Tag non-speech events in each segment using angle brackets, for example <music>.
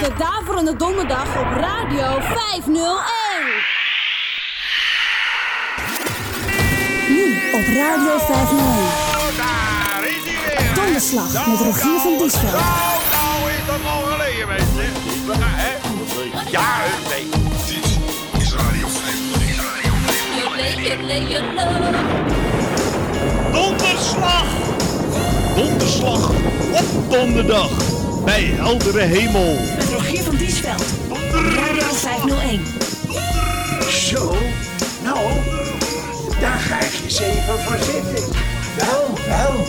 is de Daverende Donderdag op Radio 501. Nu op Radio 501. Daar is hij weer. Donderslag met Rogier van Diesveld. Nou, nou is dat al geleden? Ja, nee. Dit is Radio 501. Donderslag! Donderslag op donderdag bij heldere hemel. Rogier van Diesveld. Radio 501. Zo, nou, daar ga ik eens even voor zitten. Wel, wel.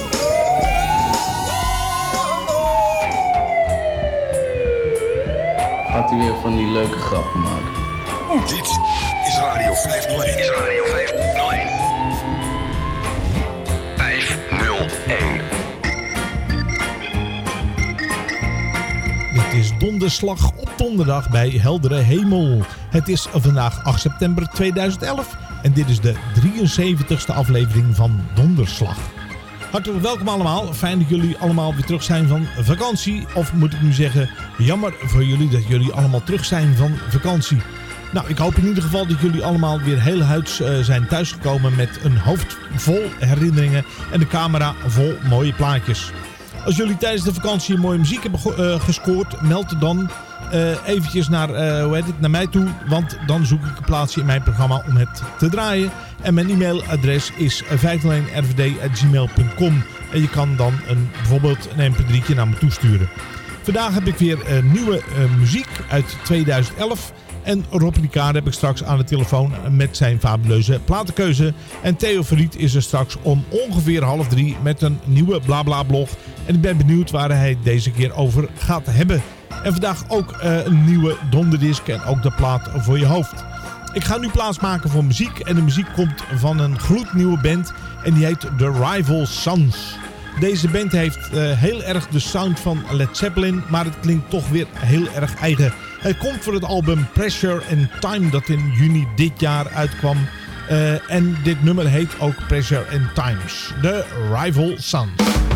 Gaat u weer van die leuke grappen maken? Dit is Radio 501. Is Radio 501. 501. Is donderslag op donderdag bij heldere hemel. Het is vandaag 8 september 2011 en dit is de 73ste aflevering van Donderslag. Hartelijk welkom allemaal. Fijn dat jullie allemaal weer terug zijn van vakantie. Of moet ik nu zeggen, jammer voor jullie dat jullie allemaal terug zijn van vakantie. Nou, ik hoop in ieder geval dat jullie allemaal weer heel huids eh, zijn thuisgekomen met een hoofd vol herinneringen en de camera vol mooie plaatjes. Als jullie tijdens de vakantie mooie muziek hebben eh, gescoord, meld dan eh, eventjes naar, eh, hoe heet het, naar mij toe. Want dan zoek ik een plaatsje in mijn programma om het te draaien. En mijn e-mailadres is 501rvd.gmail.com En je kan dan een, bijvoorbeeld een mp3'tje naar me toesturen. Vandaag heb ik weer nieuwe muziek uit 2011. En Rob Ricard heb ik straks aan de telefoon met zijn fabuleuze platenkeuze. En Theo Verriet is er straks om ongeveer half drie met een nieuwe blabla blog. En ik ben benieuwd waar hij deze keer over gaat hebben. En vandaag ook eh, een nieuwe donderdisc en ook de plaat voor je hoofd. Ik ga nu plaatsmaken voor muziek. En de muziek komt van een gloednieuwe band. En die heet The Rival Sons. Deze band heeft eh, heel erg de sound van Led Zeppelin. Maar het klinkt toch weer heel erg eigen. Het komt voor het album Pressure and Time dat in juni dit jaar uitkwam. Eh, en dit nummer heet ook Pressure and Times. The Rival Sons.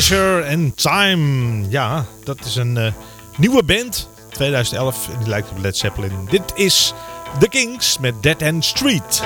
Pressure and Time. Ja, dat is een uh, nieuwe band. 2011. En die lijkt op Led Zeppelin. Dit is The Kings met Dead End Street.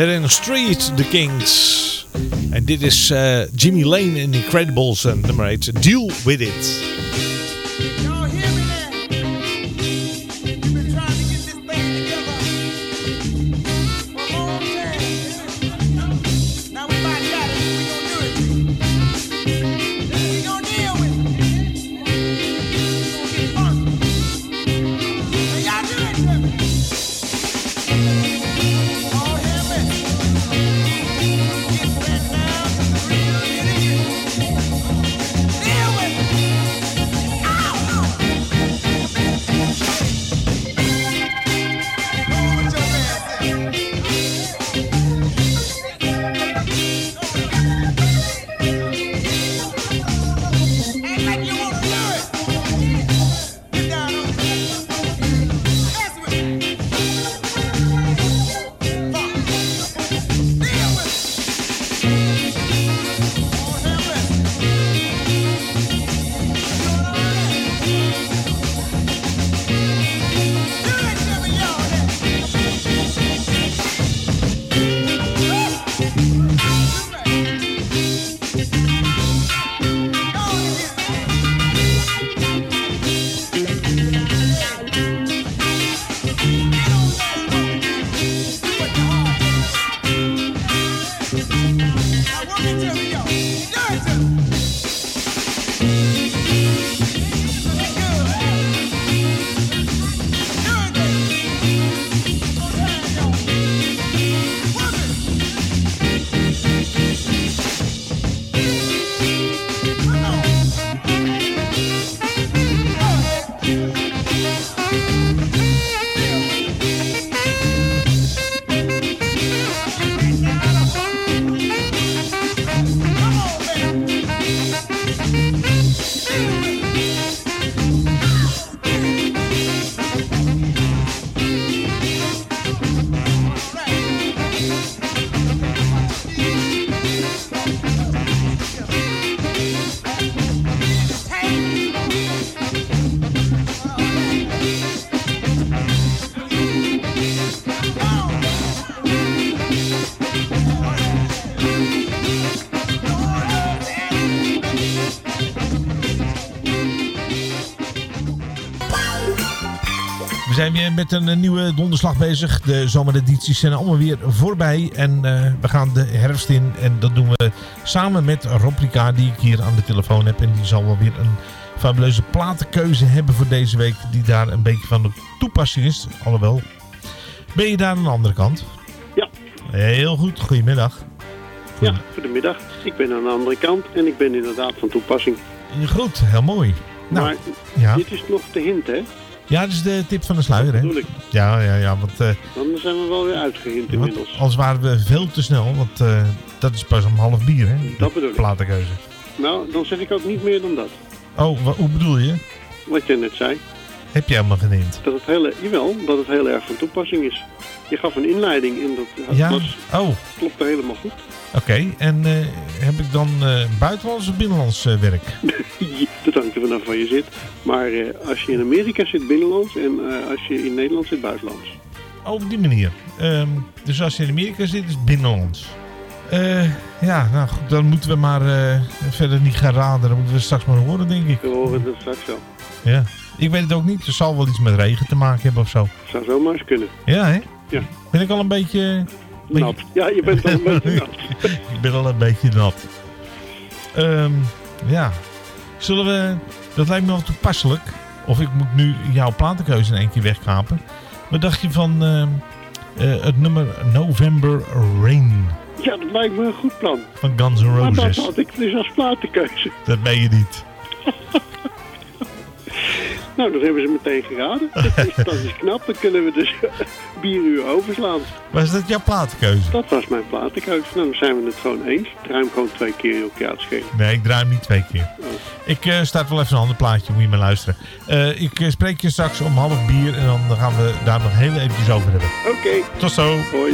The Street, The Kings. En dit is uh, Jimmy Lane in Incredibles en nummer 8. Deal With It. Zijn weer met een nieuwe donderslag bezig. De zomeredities zijn allemaal weer voorbij. En eh, we gaan de herfst in. En dat doen we samen met Rob Ricard, die ik hier aan de telefoon heb. En die zal wel weer een fabuleuze platenkeuze hebben voor deze week. Die daar een beetje van de toepassing is. Alhoewel, ben je daar aan de andere kant? Ja. Heel goed, goedemiddag. Ja, goedemiddag. Ik ben aan de andere kant en ik ben inderdaad van toepassing. Goed, heel mooi. Nou, maar ja. dit is nog de hint, hè? Ja, dat is de tip van de sluier, hè? ik. Ja, ja, ja, want... eh, Dan zijn we wel weer uitgehint want inmiddels. anders waren we veel te snel, want eh, dat is pas om half bier, hè? Dat bedoel ik. Platenkeuze. Nou, dan zeg ik ook niet meer dan dat. Oh, hoe bedoel je? Wat je net zei. Heb je helemaal hint? Dat het hele, jawel, dat het heel erg van toepassing is. Je gaf een inleiding en dat Ja? was, Oh, klopte helemaal goed. En eh, heb ik dan eh, buitenlands of binnenlands eh, werk? <laughs> dat hangt er vanaf waar je zit. Maar als je in Amerika zit, binnenlands. En als je in Nederland zit, buitenlands. Oh, op die manier. Ehm, dus als je in Amerika zit, is het binnenlands. Ja, nou goed, dan moeten we maar verder niet gaan raden. Dan moeten we straks maar horen, denk ik. We horen dat straks wel. Ja. Ik weet het ook niet. Er zal wel iets met regen te maken hebben of zo. Zou zomaar eens kunnen. Ja, hè? Ja. Ben ik al een beetje... Nat. Ja, je bent al <laughs> een beetje nat. ik ben al een beetje nat. Ehm, ja. Zullen we... Dat lijkt me wel toepasselijk. Of ik moet nu jouw platenkeuze in één keer wegkapen. Wat dacht je van ehm, eh, het nummer November Rain Ja, dat lijkt me een goed plan. van Guns N' Maar dat Roses? had ik dus als platenkeuze. Dat ben je niet. <laughs> Nou, dat hebben ze meteen geraden. <laughs> Dat is, dat is knap. Dan kunnen we dus <laughs> bieruur overslaan. Was dat jouw platenkeuze? Dat was mijn platenkeuze. Nou, dan zijn we het gewoon eens. Draai hem gewoon twee keer op je uitschelen. Nee, ik draai hem niet twee keer. Ik eh, start wel even een ander plaatje, moet je maar luisteren. Eh, ik eh, spreek je straks om half bier en dan gaan we daar nog heel eventjes over hebben. Oké, Tot zo. hoi.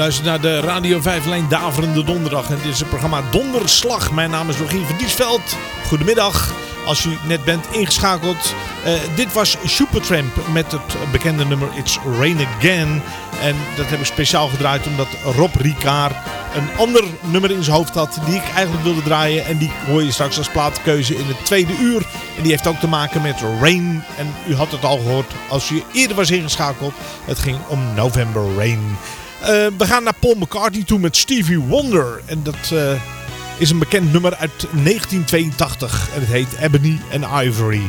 Luistert naar de Radio 5 lijn Daverende Donderdag. En dit is het programma Donderslag. Mijn naam is Rogier van Diesveld. Goedemiddag als u net bent ingeschakeld. Eh, dit was Supertramp met het bekende nummer It's Rain Again. En dat heb ik speciaal gedraaid omdat Rob Ricard een ander nummer in zijn hoofd had die ik eigenlijk wilde draaien. En die hoor je straks als plaatkeuze in het tweede uur. En die heeft ook te maken met Rain. En u had het al gehoord als u eerder was ingeschakeld. Het ging om November Rain. Eh, we gaan naar Paul McCartney toe met Stevie Wonder. En dat eh, is een bekend nummer uit 1982. En het heet Ebony and Ivory.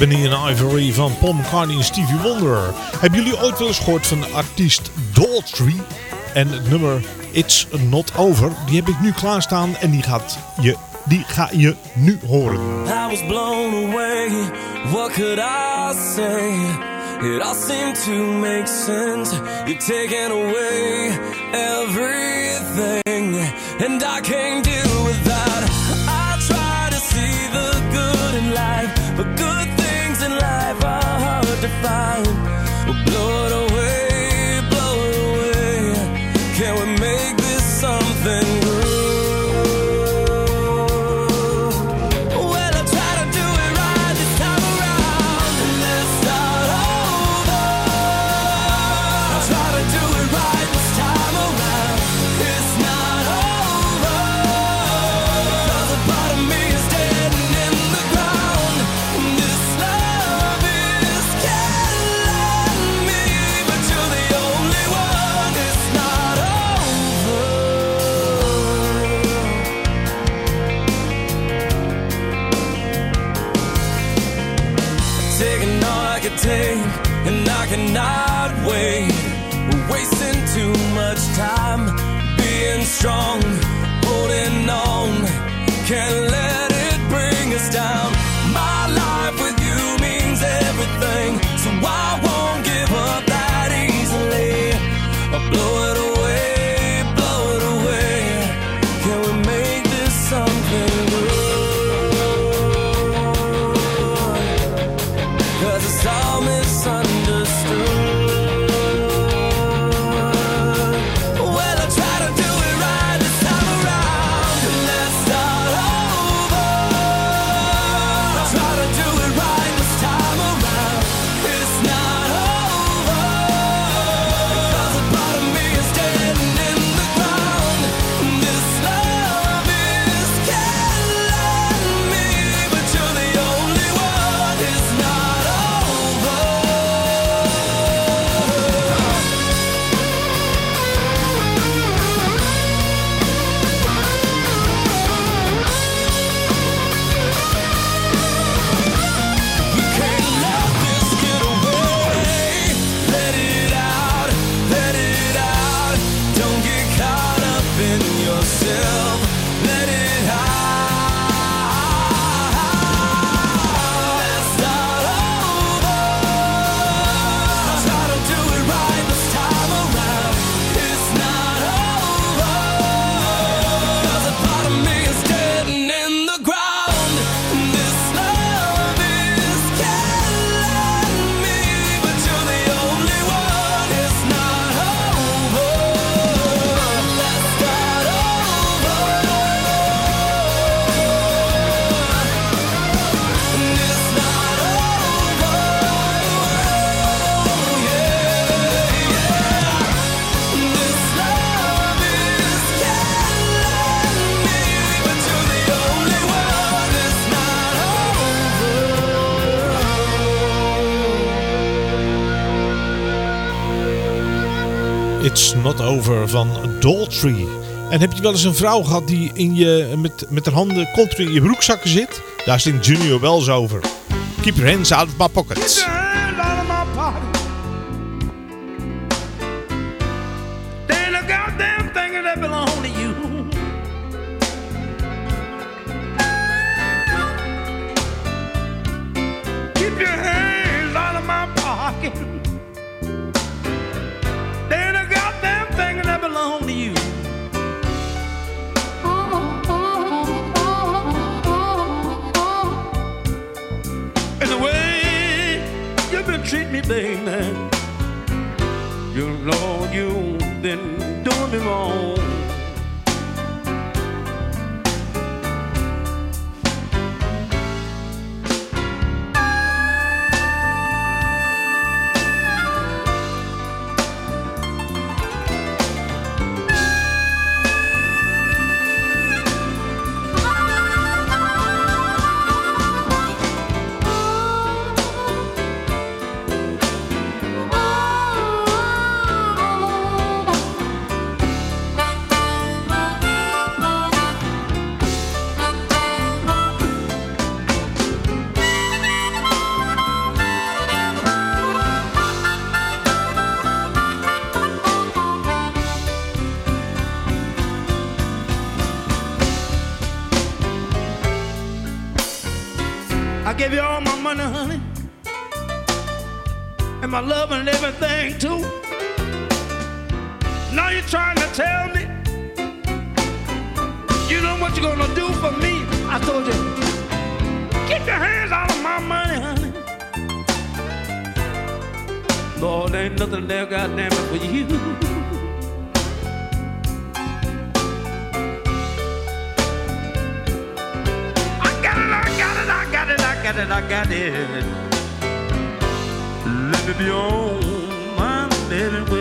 Ebony, and Ivory van Paul McCartney en Stevie Wonder. Hebben jullie ooit wel eens gehoord van de artiest Daltrey? En het nummer It's Not Over, die heb ik nu klaarstaan en die, gaat je, die ga je nu horen. I was blown away. What could I say? It all seemed to make sense. You've taken away everything, and I can't hard strong, holding on. Can't Over van Daltrey. En heb je wel eens een vrouw gehad die in je, met, met haar handen continu in je broekzakken zit? Daar zingt Junior wel eens over. Keep your hands out of my pockets. ain't nothing there, goddamn it, for you. I got it, I got it, I got it, I got it, I got it. Let me be on my baby.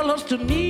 Your true colors to me.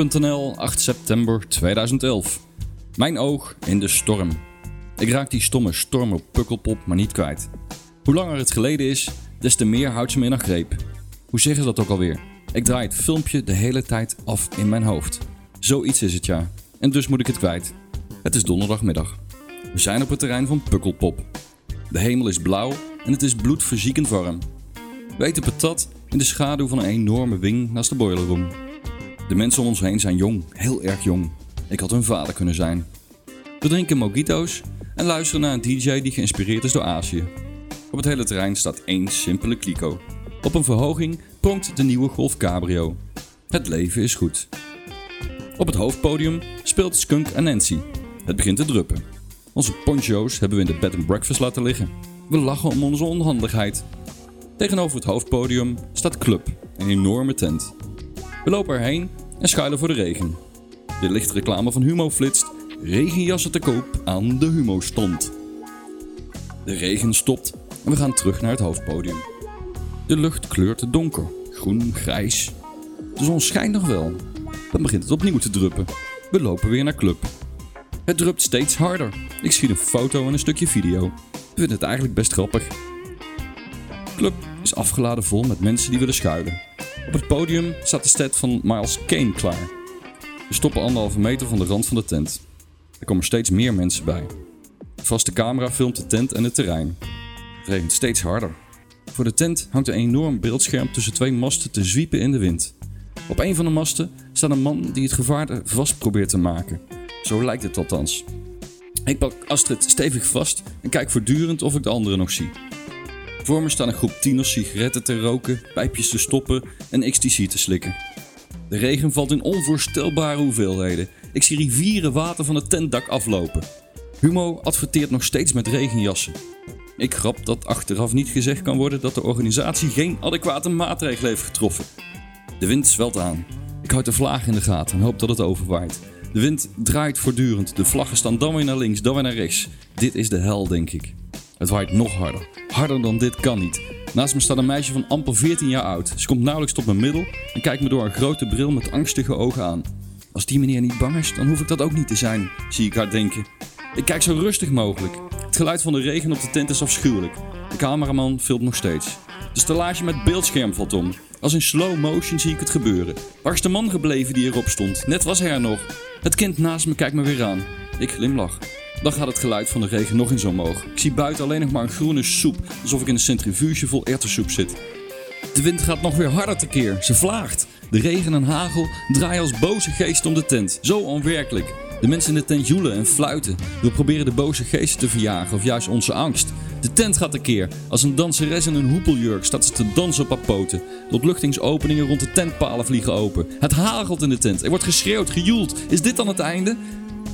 Blablablog.nl, 8 september 2011. Mijn oog in de storm. Ik raak die stomme storm op Pukkelpop maar niet kwijt. Hoe langer het geleden is, des te meer houdt ze me in haar greep. Hoe zeggen ze dat ook alweer? Ik draai het filmpje de hele tijd af in mijn hoofd. Zoiets is het ja. En dus moet ik het kwijt. Het is donderdagmiddag. We zijn op het terrein van Pukkelpop. De hemel is blauw en het is bloedverziekend warm. We eten patat in de schaduw van een enorme wing naast de boiler room. De mensen om ons heen zijn jong, heel erg jong. Ik had hun vader kunnen zijn. We drinken mojito's en luisteren naar een DJ die geïnspireerd is door Azië. Op het hele terrein staat één simpele kliko. Op een verhoging pronkt de nieuwe Golf Cabrio. Het leven is goed. Op het hoofdpodium speelt Skunk en Nancy. Het begint te druppen. Onze poncho's hebben we in de bed and breakfast laten liggen. We lachen om onze onhandigheid. Tegenover het hoofdpodium staat Club, een enorme tent. We lopen erheen en schuilen voor de regen. De lichte reclame van Humo flitst. Regenjassen te koop aan de Humo-stand. De regen stopt en we gaan terug naar het hoofdpodium. De lucht kleurt donker, groen, grijs. De zon schijnt nog wel. Dan begint het opnieuw te druppen. We lopen weer naar Club. Het drupt steeds harder. Ik schiet een foto en een stukje video. We vinden het eigenlijk best grappig. Club is afgeladen vol met mensen die willen schuilen. Op het podium staat de stet van Miles Kane klaar. We stoppen anderhalve meter van de rand van de tent. Er komen steeds meer mensen bij. De vaste camera filmt de tent en het terrein. Het regent steeds harder. Voor de tent hangt een enorm beeldscherm tussen twee masten te zwiepen in de wind. Op een van de masten staat een man die het gevaarte vast probeert te maken. Zo lijkt het althans. Ik pak Astrid stevig vast en kijk voortdurend of ik de anderen nog zie. Voor me staan een groep tieners sigaretten te roken, pijpjes te stoppen en ecstasy te slikken. De regen valt in onvoorstelbare hoeveelheden. Ik zie rivieren water van het tentdak aflopen. Humo adverteert nog steeds met regenjassen. Ik grap dat achteraf niet gezegd kan worden dat de organisatie geen adequate maatregelen heeft getroffen. De wind zwelt aan. Ik houd de vlaag in de gaten en hoop dat het overwaait. De wind draait voortdurend. De vlaggen staan dan weer naar links, dan weer naar rechts. Dit is de hel, denk ik. Het waait nog harder. Harder dan dit kan niet. Naast me staat een meisje van amper 14 jaar oud. Ze komt nauwelijks tot mijn middel en kijkt me door een grote bril met angstige ogen aan. Als die meneer niet bang is, dan hoef ik dat ook niet te zijn, zie ik haar denken. Ik kijk zo rustig mogelijk. Het geluid van de regen op de tent is afschuwelijk. De cameraman filmt nog steeds. De stellage met beeldscherm valt om. Als in slow motion zie ik het gebeuren. Waar is de man gebleven die erop stond? Net was hij er nog. Het kind naast me kijkt me weer aan. Ik glimlach. Dan gaat het geluid van de regen nog eens omhoog. Ik zie buiten alleen nog maar een groene soep, alsof ik in een centrifuge vol erwtensoep zit. De wind gaat nog weer harder tekeer. Ze vlaagt. De regen en hagel draaien als boze geesten om de tent. Zo onwerkelijk. De mensen in de tent joelen en fluiten. We proberen de boze geesten te verjagen of juist onze angst. De tent gaat tekeer. Als een danseres in een hoepeljurk staat ze te dansen op haar poten. De opluchtingsopeningen rond de tentpalen vliegen open. Het hagelt in de tent. Er wordt geschreeuwd, gejoeld. Is dit dan het einde?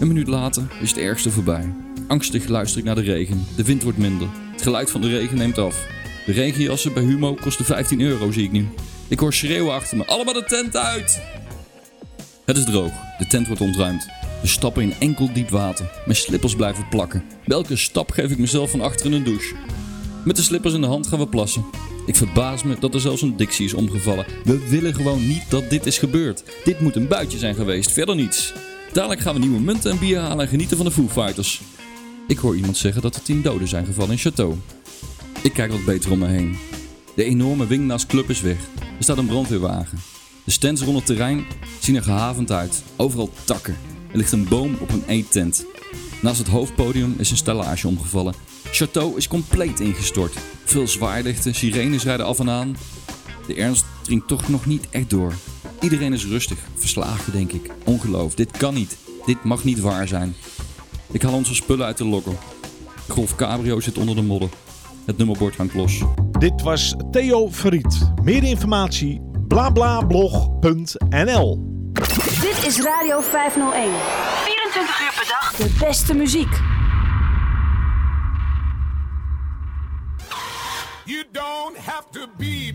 Een minuut later is het ergste voorbij. Angstig luister ik naar de regen. De wind wordt minder. Het geluid van de regen neemt af. De regenjassen bij Humo kosten 15 euro, zie ik nu. Ik hoor schreeuwen achter me. Allemaal de tent uit! Het is droog. De tent wordt ontruimd. We stappen in enkel diep water. Mijn slippers blijven plakken. Bij elke stap geef ik mezelf van achteren een douche. Met de slippers in de hand gaan we plassen. Ik verbaas me dat er zelfs een Dixie is omgevallen. We willen gewoon niet dat dit is gebeurd. Dit moet een buitje zijn geweest, verder niets. Dadelijk gaan we nieuwe munten en bier halen en genieten van de Foo Fighters. Ik hoor iemand zeggen dat er tien doden zijn gevallen in Château. Ik kijk wat beter om me heen. De enorme wing naast Club is weg. Er staat een brandweerwagen. De stands rond het terrein zien er gehavend uit. Overal takken. Er ligt een boom op een eettent. Naast het hoofdpodium is een stellage omgevallen. Château is compleet ingestort. Veel zwaarlichten, sirenes rijden af en aan. De ernst dringt toch nog niet echt door. Iedereen is rustig, verslagen denk ik. Ongeloof, dit kan niet. Dit mag niet waar zijn. Ik haal onze spullen uit de lokker. Golf Cabrio zit onder de modder. Het nummerbord hangt los. Dit was Theo Verriet. Meer informatie blablablog.nl Dit is Radio 501. 24 uur per dag. De beste muziek. You don't have to be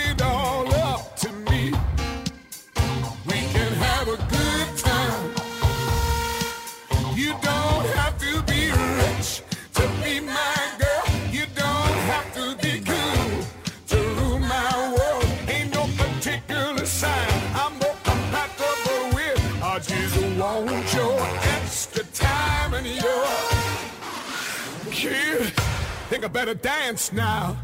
I better dance now.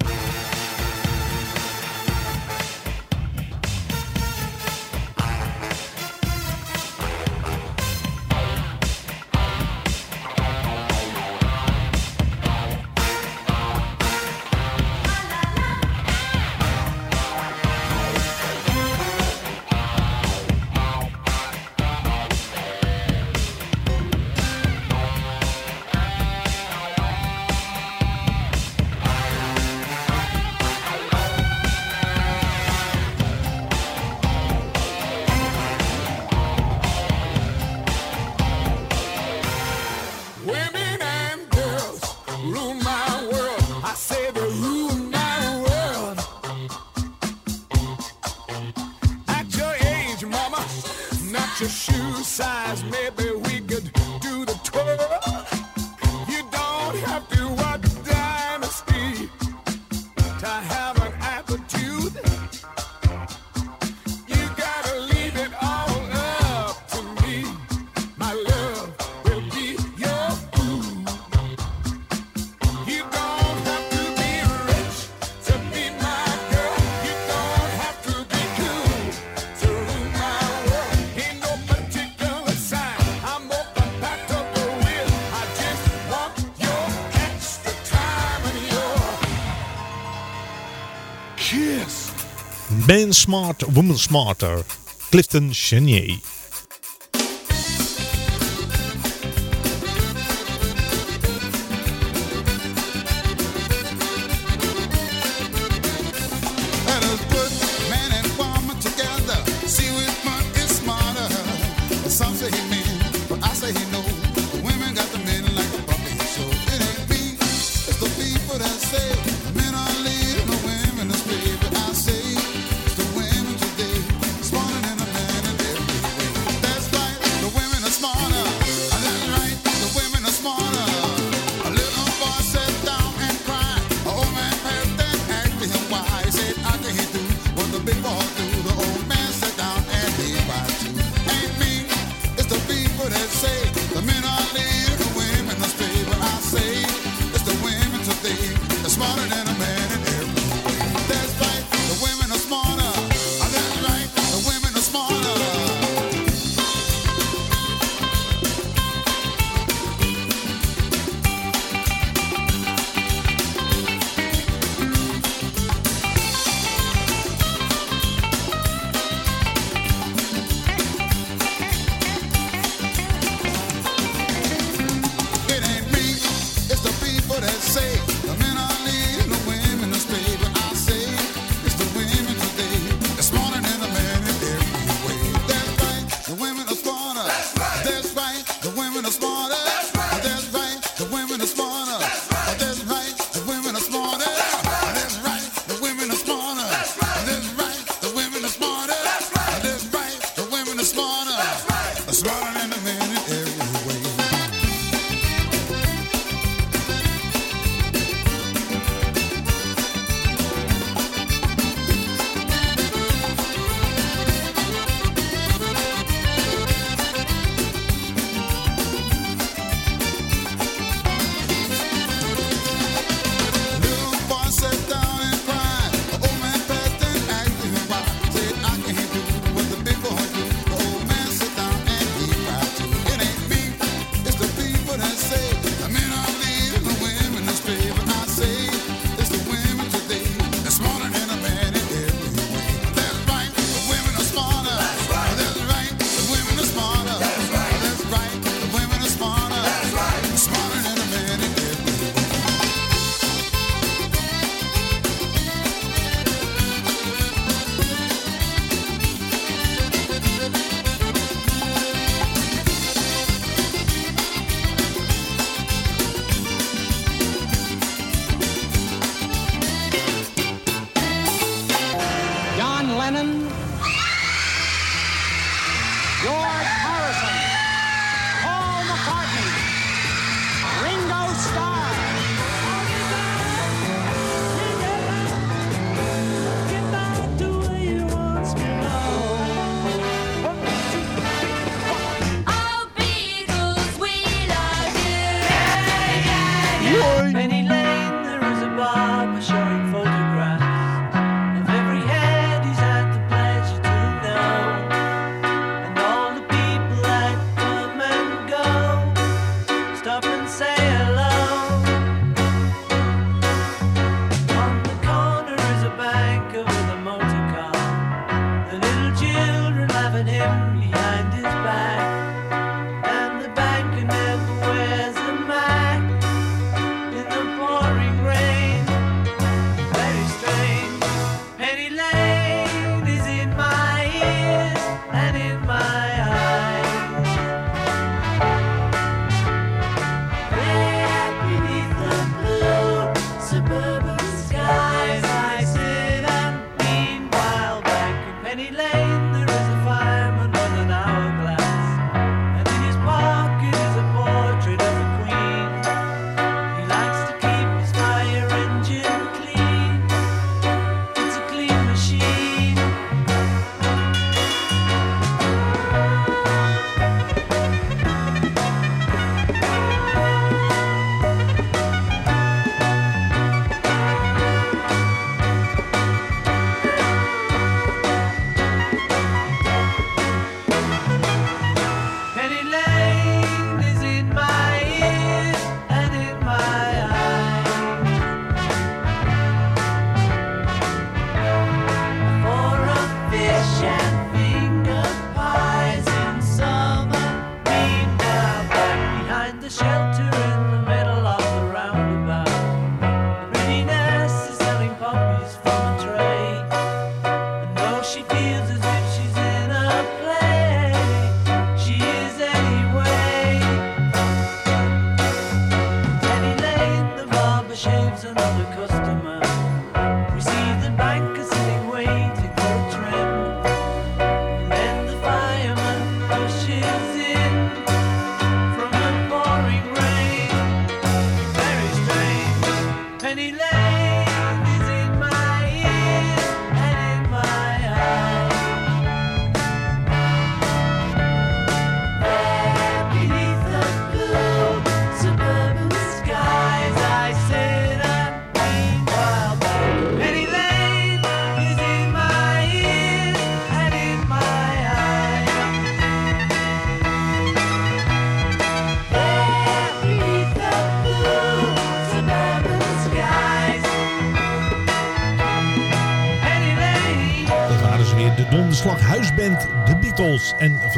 Man Smart, Woman Smarter. Clifton Chenier.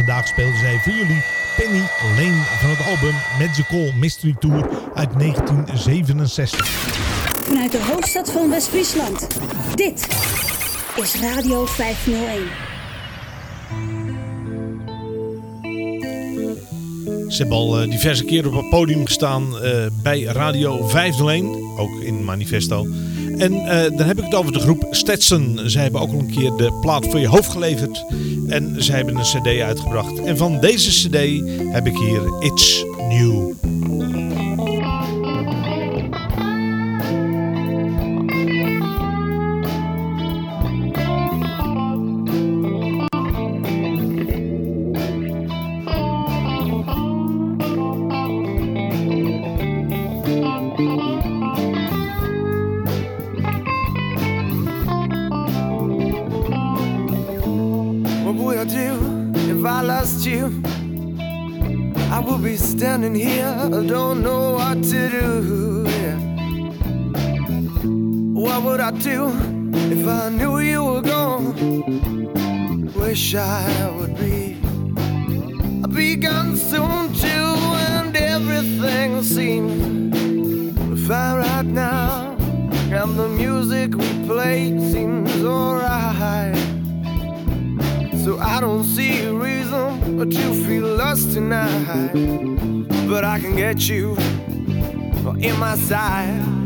Vandaag speelden zij voor jullie Penny Lane van het album Magical Mystery Tour uit 1967. Vanuit de hoofdstad van West-Friesland. Dit is Radio 501. Ze hebben al eh, diverse keren op het podium gestaan eh, bij Radio 501, ook in Manifesto. En eh, dan heb ik het over de groep Stetson. Zij hebben ook al een keer de plaat voor je hoofd geleverd. En zij hebben een cd uitgebracht. En van deze cd heb ik hier It's New. Would I do if I lost you? I would be standing here, I don't know what to do. yeah. What would I do if I knew you were gone? Wish I would be. I'd be gone soon too, and everything seems fine right now. And the music we play seems alright. So I don't see a reason but to feel lost tonight. But I can get you in my side.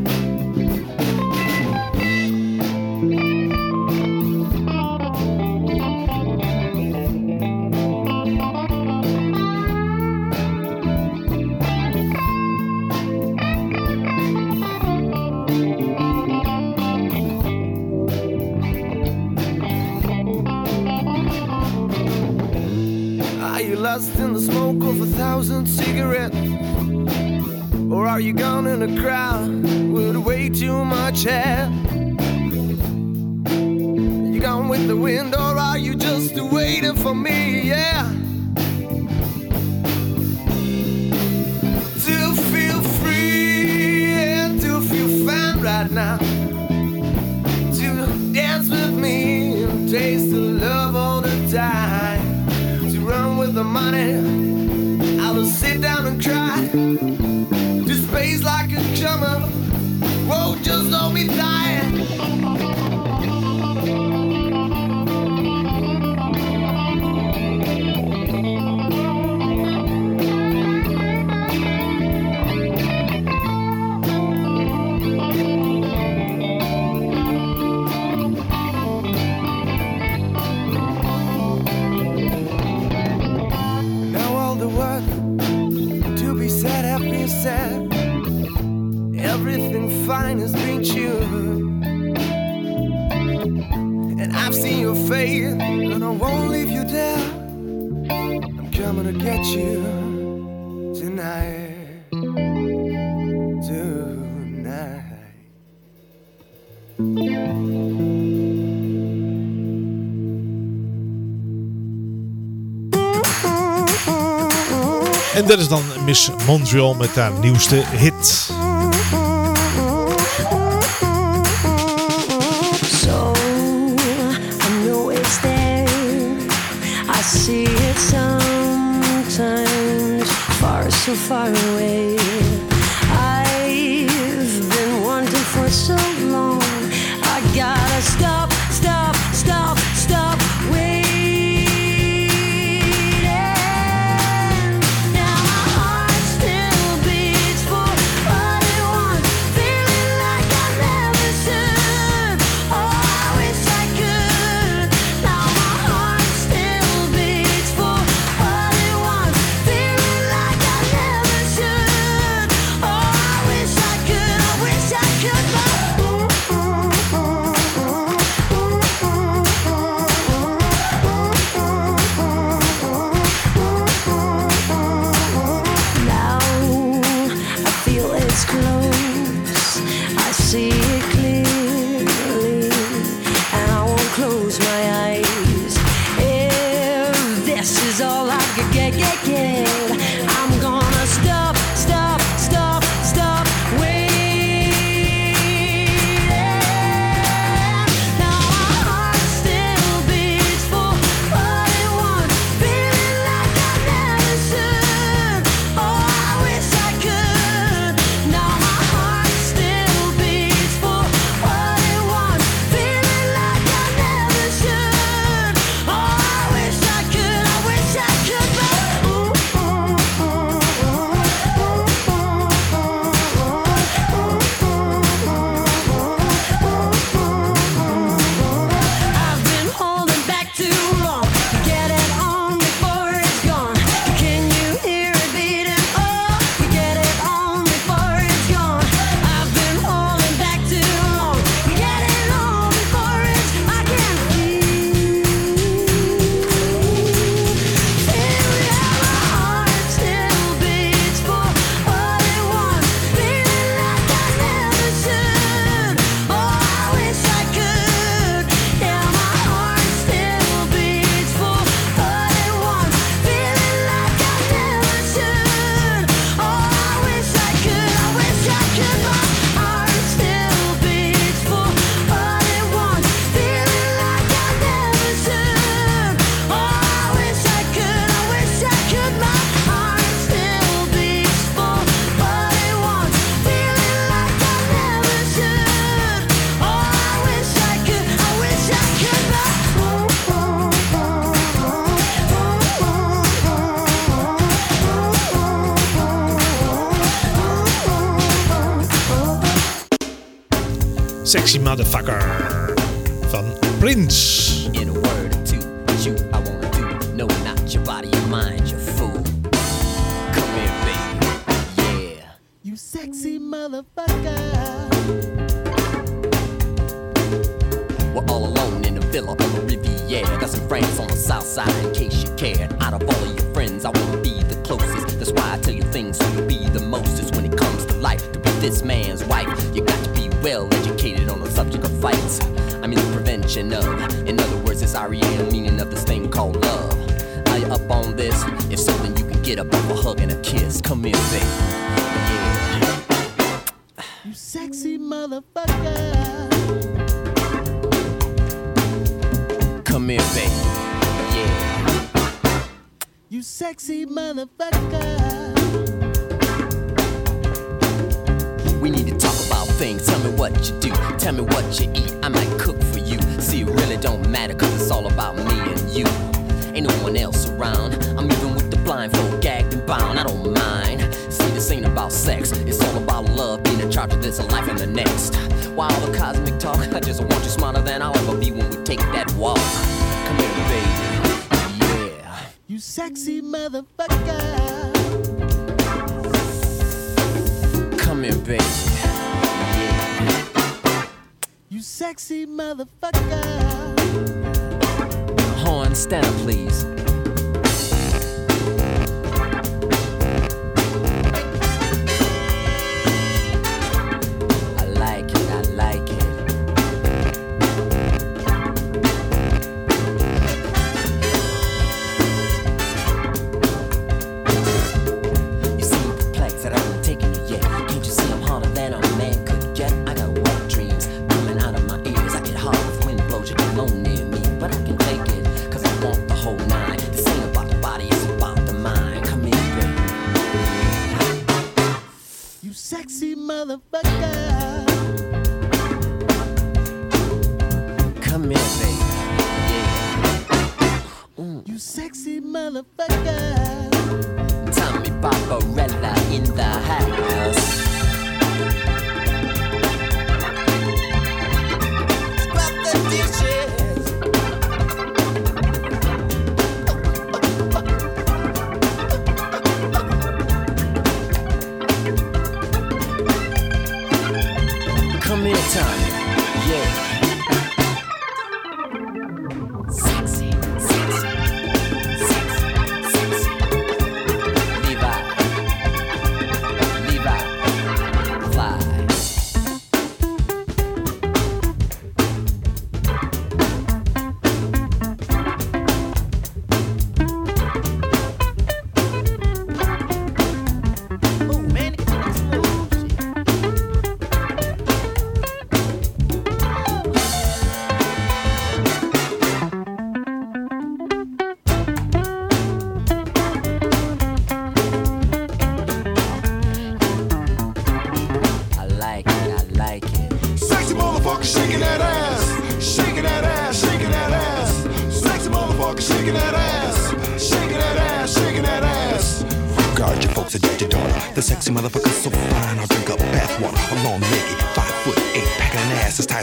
Lost in the smoke of a thousand cigarettes? Or are you gone in a crowd with way too much hair? You gone with the wind, or are you just waiting for me? Yeah. To feel free and to feel fine right now. I will sit down and cry. Like a. Whoa, just hold me tight. Get you tonight. Tonight. En dat is dan Miss Montreal met haar nieuwste hit. Far so far away. all I could get, get, get.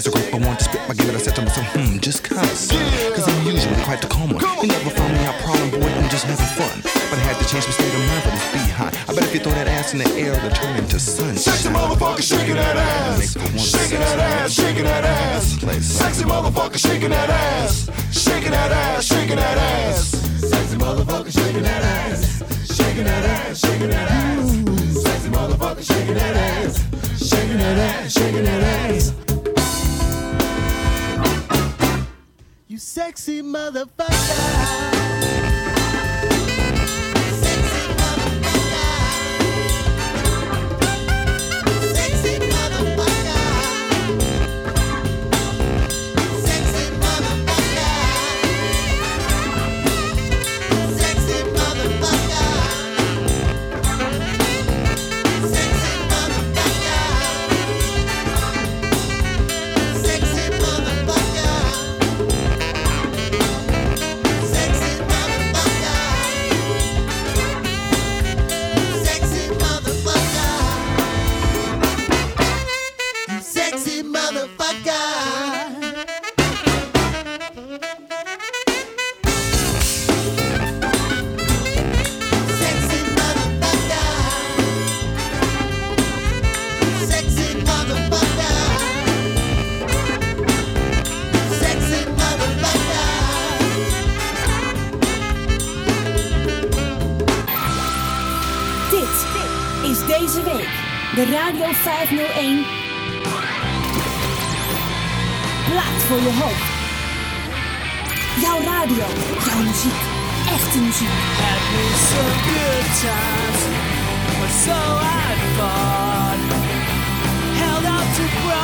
as a group, I want to spit my game, but I said to myself, hmm, just cause. Cause I'm usually quite the calm one. You never found me out problem, boy, I'm just having fun. But I had to change my state of mind for this behind. I bet if you throw that ass in the air, it'll turn into sunshine. Sexy motherfucker shaking that ass. Shaking that ass, shaking that ass. Sexy motherfucker shaking that ass. Shaking that ass, shaking that ass. Sexy motherfucker shaking that ass. Shaking that ass, shaking that ass. Sexy motherfucker shaking that ass. Shaking that ass, shaking that ass. sexy motherfucker.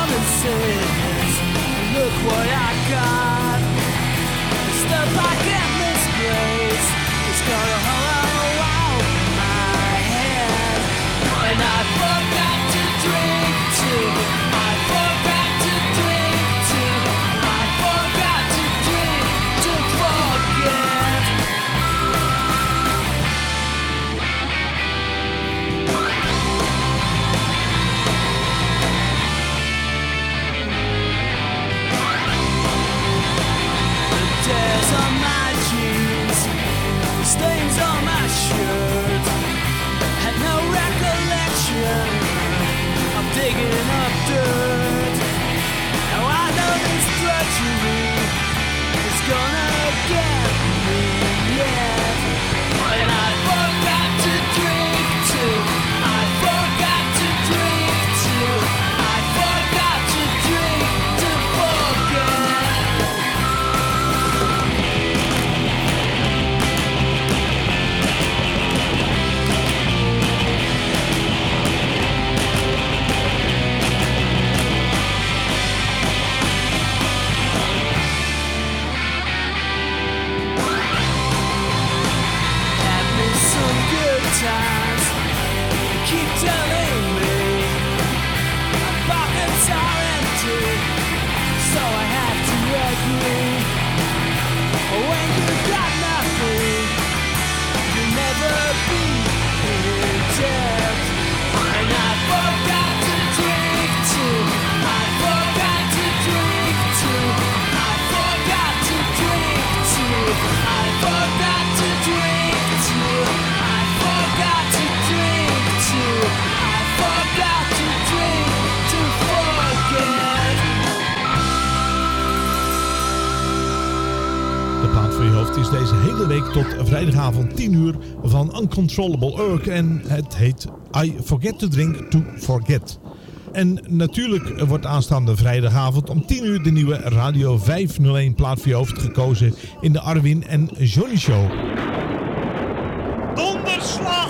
To promises, look what I got. Stuff I can't misplace, it's got a hollow around vrijdagavond 10 uur van Uncontrollable Urk. En het heet I Forget to Drink to Forget. En natuurlijk wordt aanstaande vrijdagavond om 10 uur de nieuwe Radio 501 plaat voor je hoofd gekozen in de Arwin en Johnny Show. Donderslag!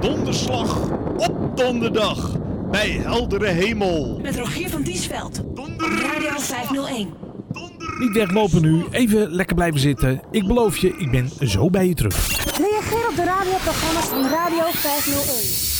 Donderslag op donderdag bij heldere hemel. Met Rogier van Diesveld. Op Radio 501. Niet weglopen nu, even lekker blijven zitten. Ik beloof je, ik ben zo bij je terug. Reageer op de radioprogramma's van Radio 501.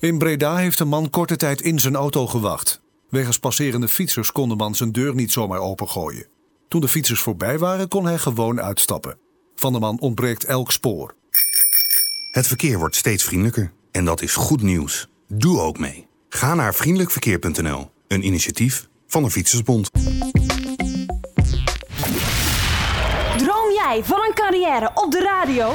In Breda heeft een man korte tijd in zijn auto gewacht. Wegens passerende fietsers kon de man zijn deur niet zomaar opengooien. Toen de fietsers voorbij waren, kon hij gewoon uitstappen. Van de man ontbreekt elk spoor. Het verkeer wordt steeds vriendelijker. En dat is goed nieuws. Doe ook mee. Ga naar vriendelijkverkeer.nl. Een initiatief van de Fietsersbond. Droom jij van een carrière op de radio?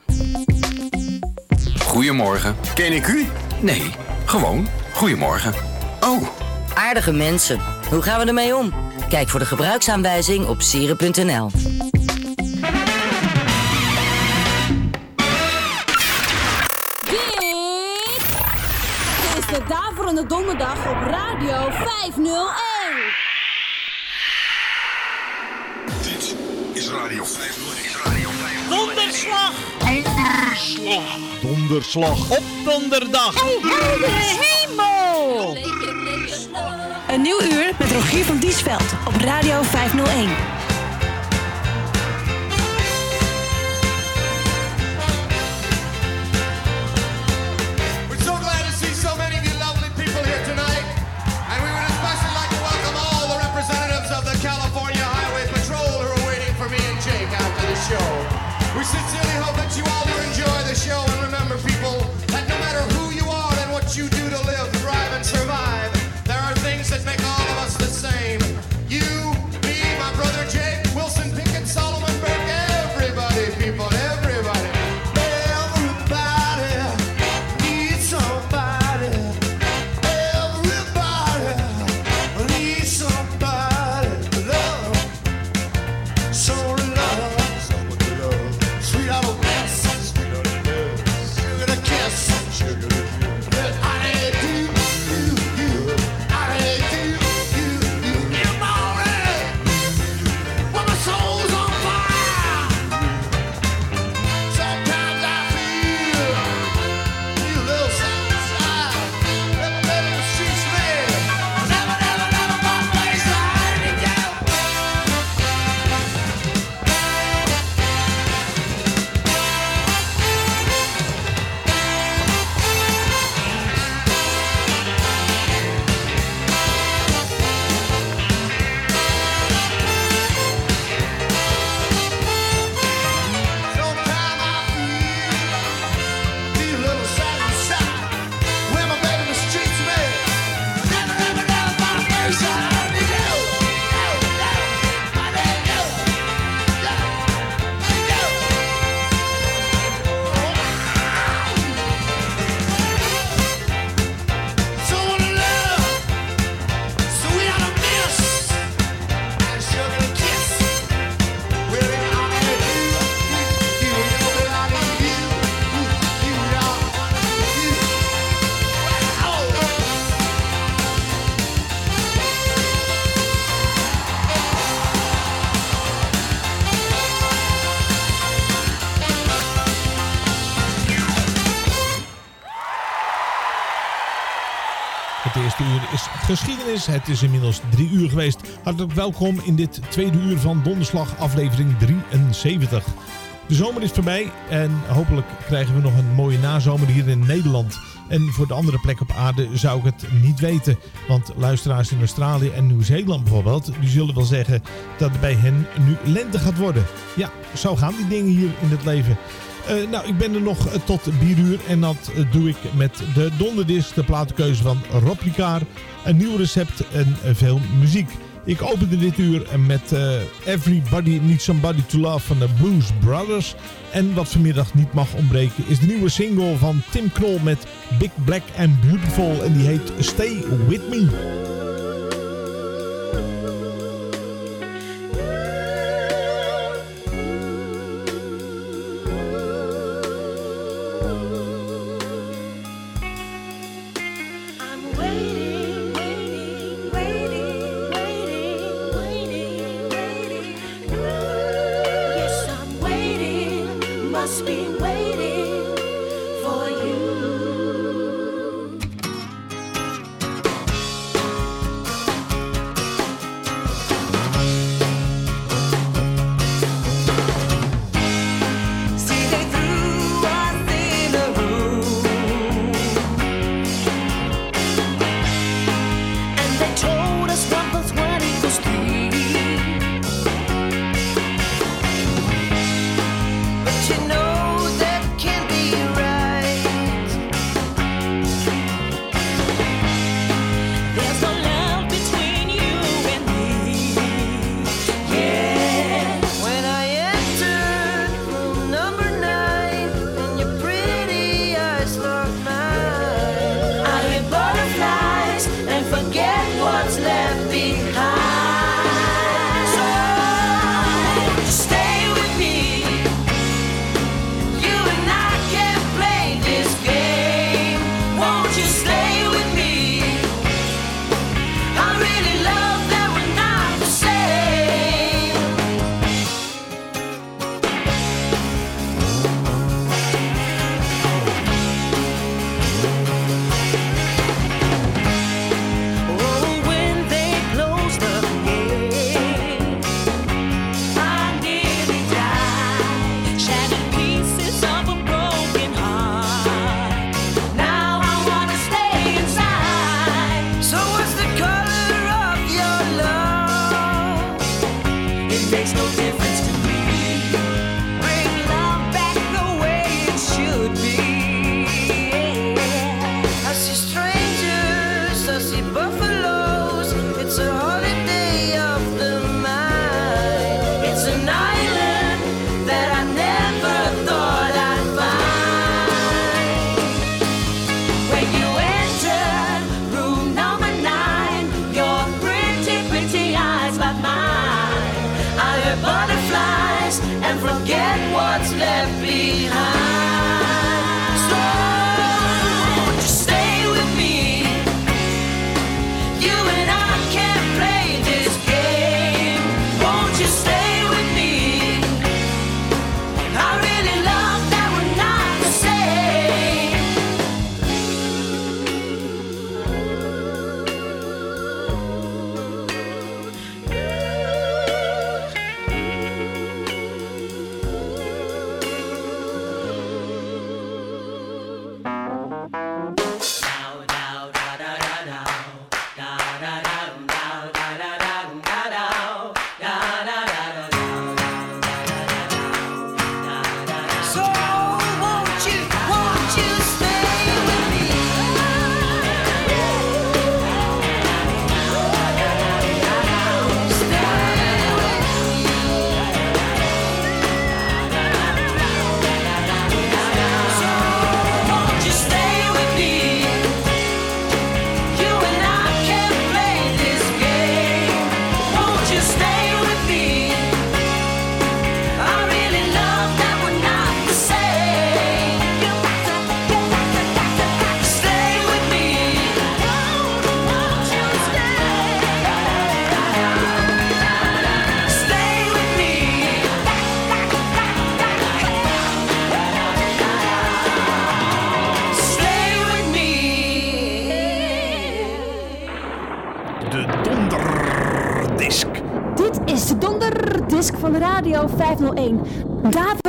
Goedemorgen. Ken ik u? Nee, gewoon. Goedemorgen. Oh. Aardige mensen. Hoe gaan we ermee om? Kijk voor de gebruiksaanwijzing op sieren.nl. Dit is de Daverende Donderdag op Radio 501. Dit is Radio 501. Is Radio 501. Donderslag! Donderslag! Donderslag op donderdag! hemel! Een nieuw uur met Rogier van Diesveld op Radio 501. We sincerely hope that you all do enjoy the show. And remember people that no matter who you are and what you do Het is inmiddels drie uur geweest. Hartelijk welkom in dit tweede uur van Donderslag aflevering 73. De zomer is voorbij en hopelijk krijgen we nog een mooie nazomer hier in Nederland. En voor de andere plekken op aarde zou ik het niet weten. Want luisteraars in Australië en Nieuw-Zeeland bijvoorbeeld, die zullen wel zeggen dat het bij hen nu lente gaat worden. Ja, zo gaan die dingen hier in het leven. Eh, nou, ik ben er nog eh, tot 4 uur en dat eh, doe ik met de donderdisc, de platenkeuze van Rob een nieuw recept en veel muziek. Ik opende dit uur met Everybody Needs Somebody to Love van de Blues Brothers. En wat vanmiddag niet mag ontbreken is de nieuwe single van Tim Knol met Big Black and Beautiful en die heet Stay With Me. 801. David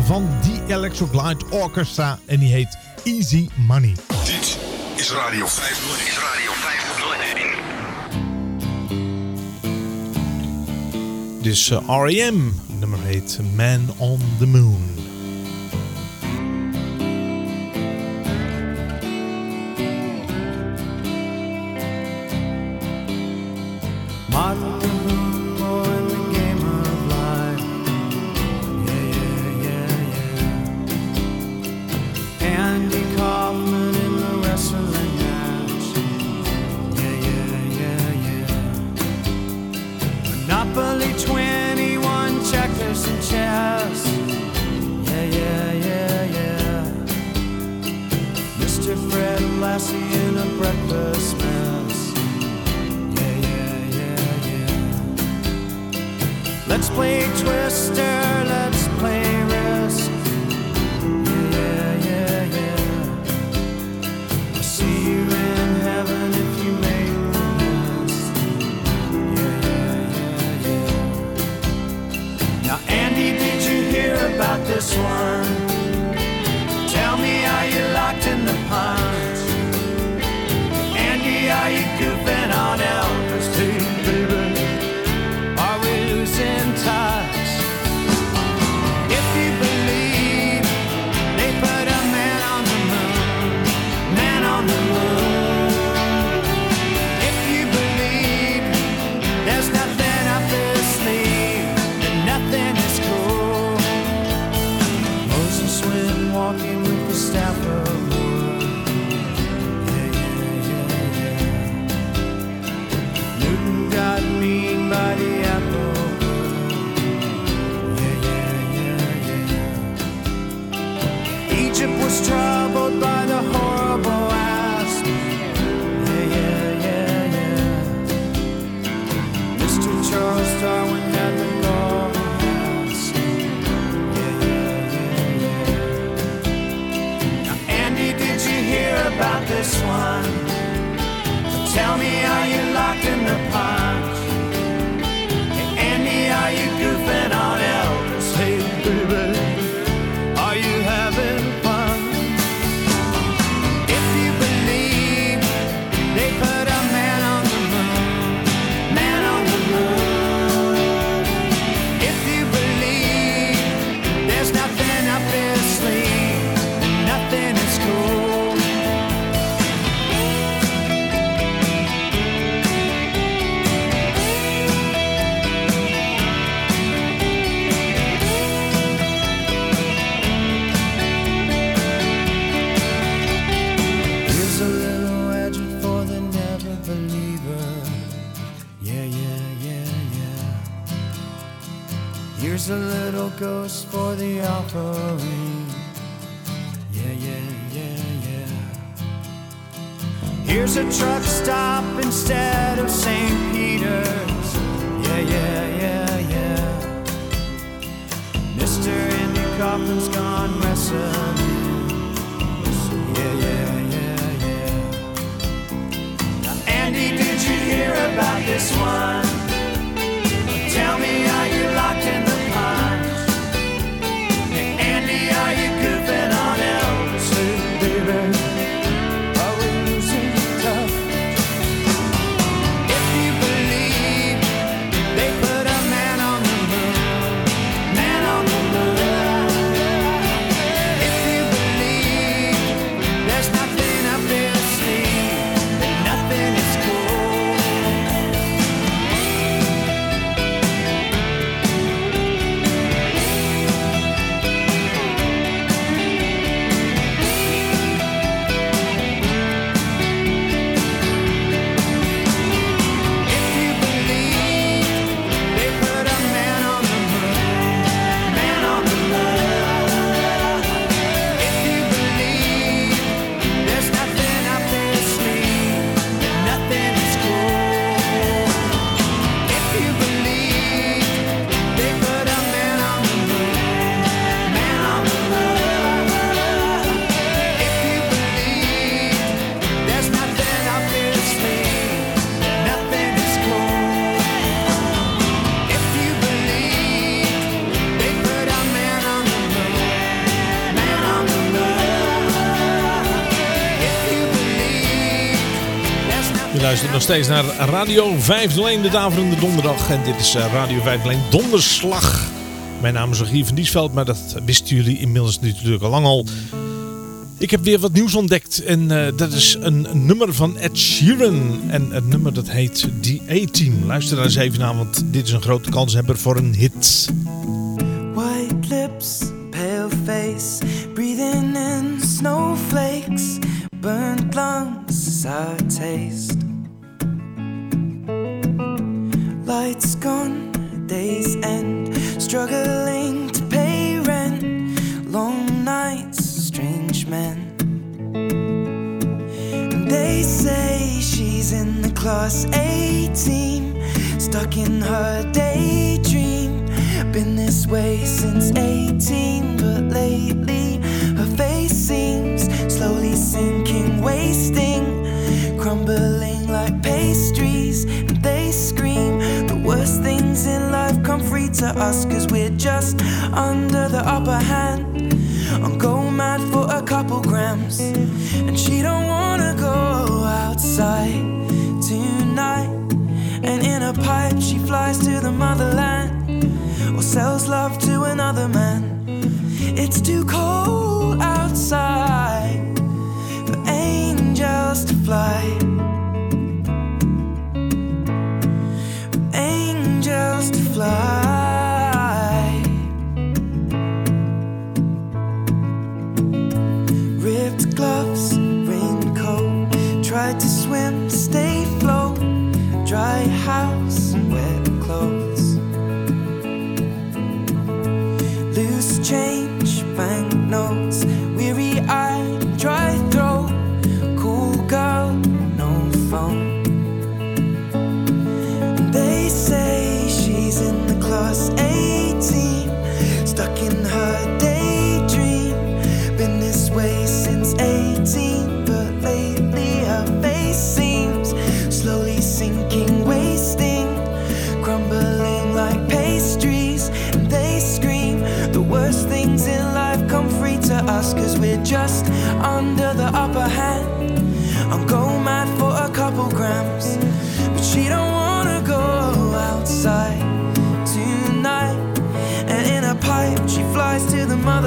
van die Electro Light Orchestra en die heet Easy Money. Dit is Radio 501. Is Radio Dit Dus eh, R.E.M. nummer heet Man on the Moon. Steeds naar Radio 501, de daverende donderdag. En dit is eh, Radio 501 Donderslag. Mijn naam is Rogier van Diesveld, maar dat wisten jullie inmiddels natuurlijk al lang al. Ik heb weer wat nieuws ontdekt en eh, dat is een nummer van Ed Sheeran. En het nummer dat heet The A-Team. Luister daar eens even naar, want dit is een grote kanshebber voor een hit.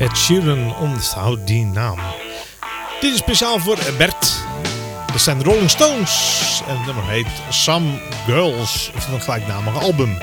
Ed Sheeran, onthoud die naam. Dit is speciaal voor Bert. Dat zijn Rolling Stones. En het nummer heet Some Girls van het gelijknamige album.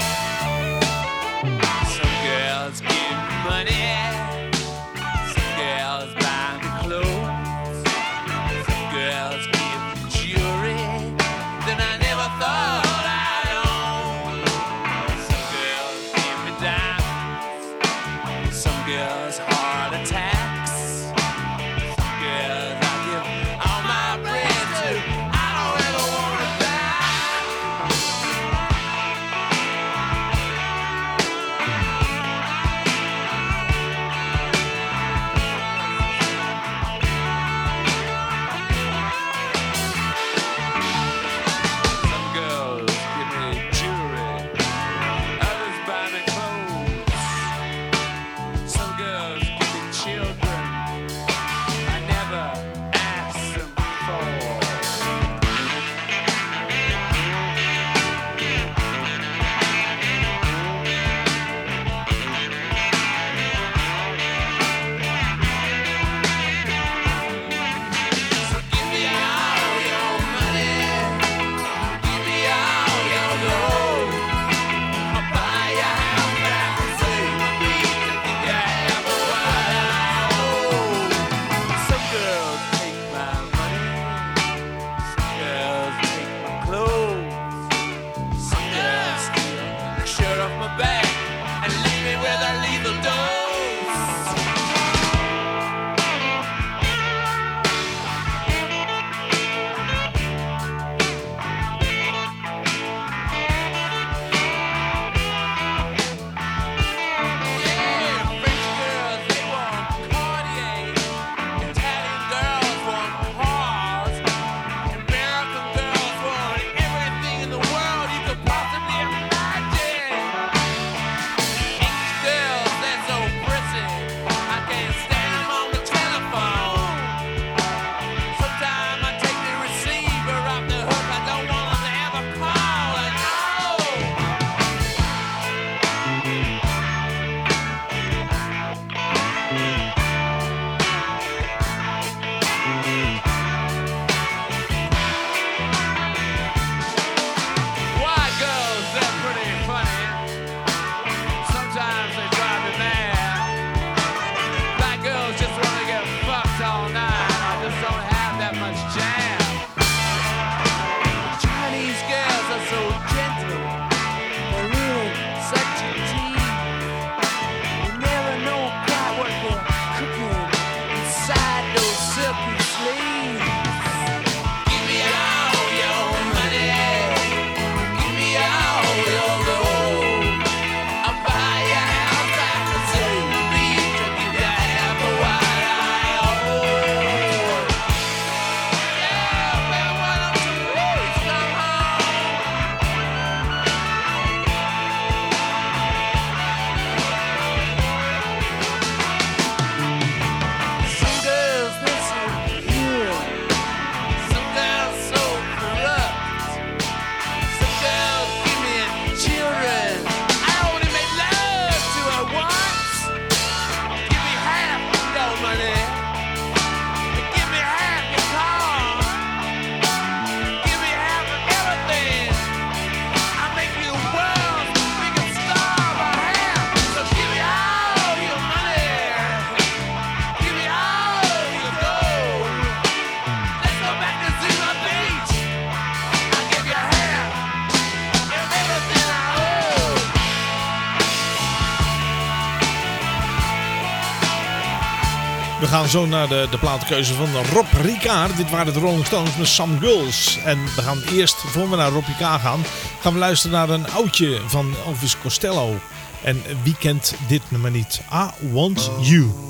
zo naar de, de platenkeuze van Rob Ricard. Dit waren de Rolling Stones met Sam Gulls. En we gaan eerst, voor we naar Rob Ricard gaan, gaan we luisteren naar een oudje van Elvis Costello. En wie kent dit nummer niet? I Want You.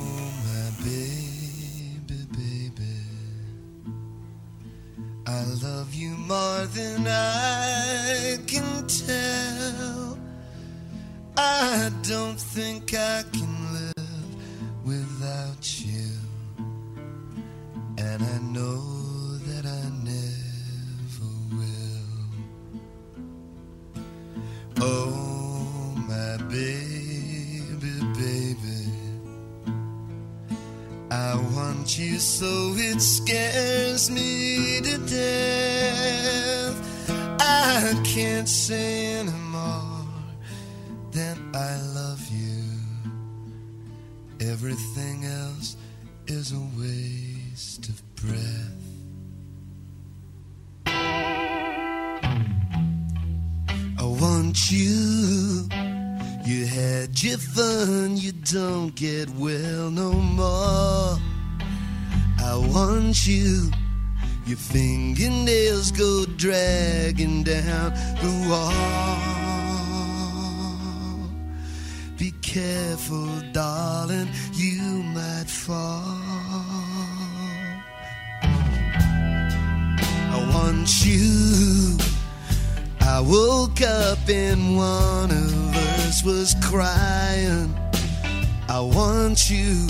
don't get well no more. I want you. Your fingernails go dragging down the wall. Be careful, darling, you might fall. I want you. I woke up and one of us was crying. I want you.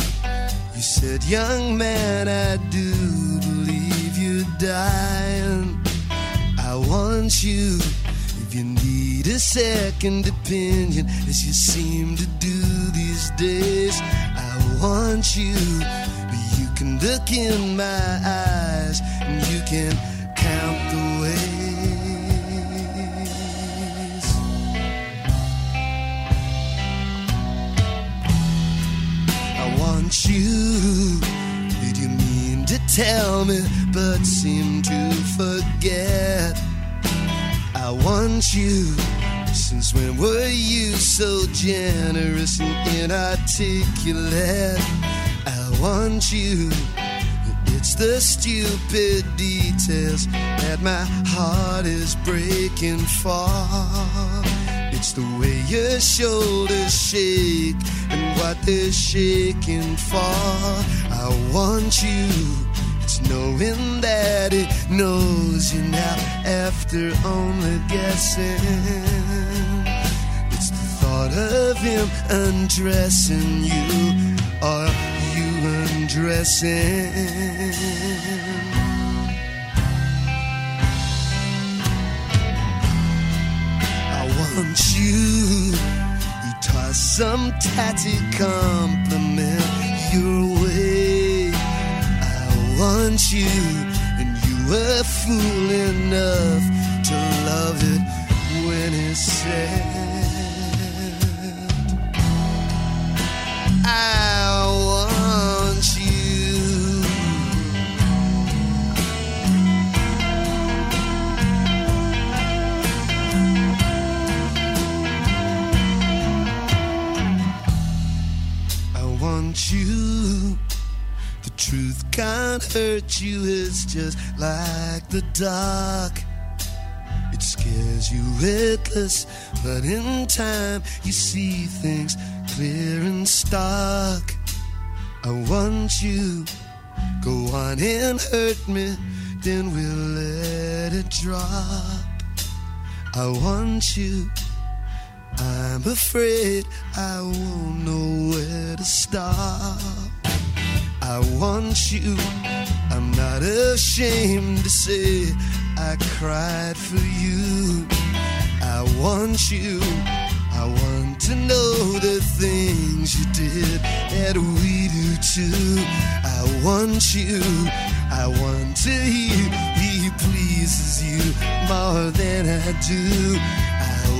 You said, Young man, I do believe you're dying. I want you. If you need a second opinion, as you seem to do these days, I want you. But you can look in my eyes and you can didn't you? Did you mean to tell me, but seem to forget? I want you. Since when were you so generous and inarticulate? I want you. It's the stupid details that my heart is breaking for. It's the way your shoulders shake and what they're shaking for. I want you. It's knowing that it knows you now after only guessing. It's the thought of him undressing you or you undressing. Want you. You toss some tatty compliment your way. I want you, and you were fool enough to love it when it's said. I want want you. The truth can't hurt you, it's just like the dark. It scares you reckless, but in time you see things clear and stark. I want you. Go on and hurt me, then we'll let it drop. I want you. I'm afraid I won't know where to stop. I want you. I'm not ashamed to say I cried for you. I want you. I want to know the things you did that we do too. I want you. I want to hear he pleases you more than I do.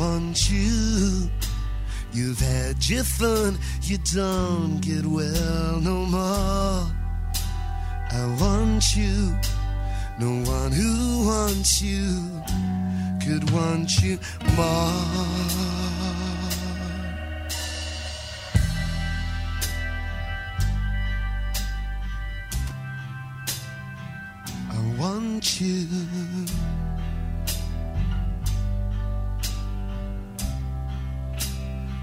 Want you. You've had your fun, you don't get well no more. I want you. No one who wants you could want you more. I want you.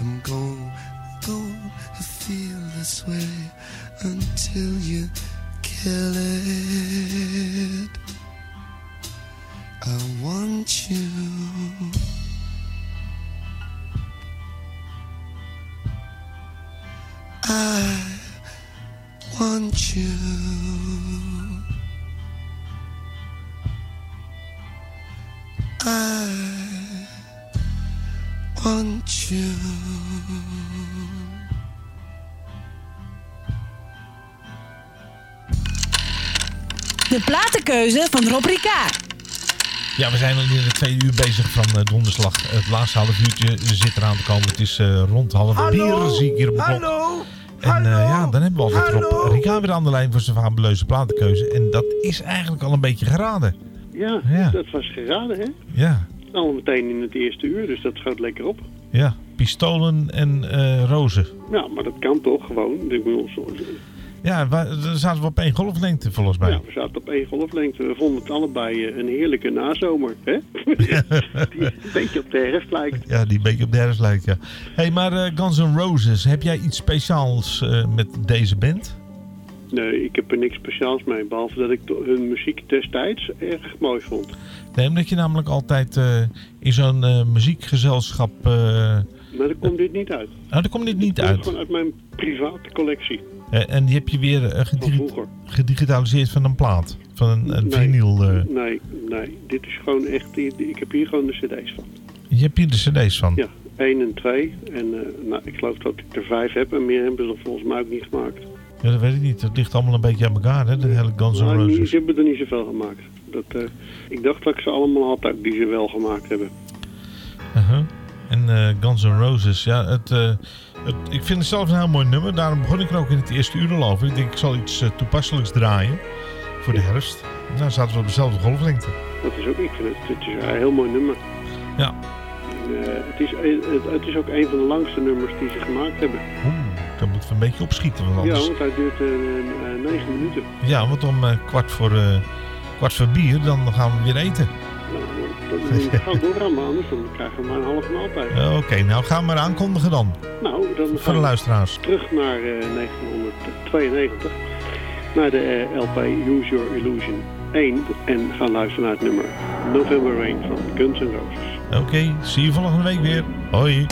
I'm going, going to feel this way until you kill it. I want you. I want you. I want you. De platenkeuze van Rob Ricard. Ja, we zijn al in de twee uur bezig van eh, donderslag. Het laatste half uurtje zit eraan te komen. Het is eh, rond half vier, zie ik hier op de klok. Hallo? En eh, ja, dan hebben we altijd Rob Ricard weer aan de lijn voor zijn fabuleuze platenkeuze. En dat is eigenlijk al een beetje geraden. Ja, Ja. dat was geraden, hè? Ja, Al meteen in het eerste uur, dus dat gaat lekker op. ja. Pistolen en eh, rozen. Ja, maar dat kan toch gewoon. Ik bedoel, Ja, dan zaten we op één golflengte volgens mij. Ja, we zaten op één golflengte. We vonden het allebei eh, een heerlijke nazomer. Hè? <laughs> die een beetje op de herfst lijkt. Ja, die een beetje op de herfst lijkt, ja. hey, maar eh, Guns N' Roses, heb jij iets speciaals met deze band? Nee, ik heb er niks speciaals mee. Behalve dat ik hun muziek destijds erg mooi vond. Nee, omdat je namelijk altijd eh, in zo'n eh, muziekgezelschap... eh, Maar daar komt dit niet uit. nou, daar komt dit niet uit. gewoon uit mijn private collectie. En die heb je weer gedigi- gedigitaliseerd van een plaat. Van een, een Nee. vinyl. Nee, nee. Dit is gewoon echt... Ik heb hier gewoon de cd's van. Je hebt hier de cd's van. Ja, 1 en 2. En nou, ik geloof dat ik er 5 heb. En meer hebben ze volgens mij ook niet gemaakt. Ja, dat weet ik niet. Het ligt allemaal een beetje aan elkaar, hè? De hele Guns N' niet- Roses. ze hebben er niet zoveel gemaakt. Dat, eh, ik dacht dat ik ze allemaal had die ze wel gemaakt hebben. Uh-huh. En eh, Guns N' Roses, ja, het, eh, het, ik vind het zelf een heel mooi nummer. Daarom begon ik er ook in het eerste uur al over. Ik denk, ik zal iets toepasselijks draaien voor de herfst. Nou, zaten we op dezelfde golflengte. Dat is ook, ik vind het, het is een heel mooi nummer. Ja. En, het, is, het, het is ook een van de langste nummers die ze gemaakt hebben. Oeh, dan moeten we een beetje opschieten. Want Ja, want hij duurt eh, negen minuten. Ja, want om kwart, voor, kwart voor bier, dan gaan we weer eten. Nou, moet je gauw doorrammen, anders dan krijgen we maar een halve maaltijd. Eh, Oké, nou gaan we maar aankondigen dan. Nou, dan Voor de luisteraars. terug naar eh, 1992. Naar de eh, LP Use Your Illusion 1. En gaan luisteren naar het nummer November Rain van Guns N' Roses. Oké, zie je volgende week weer. Hoi.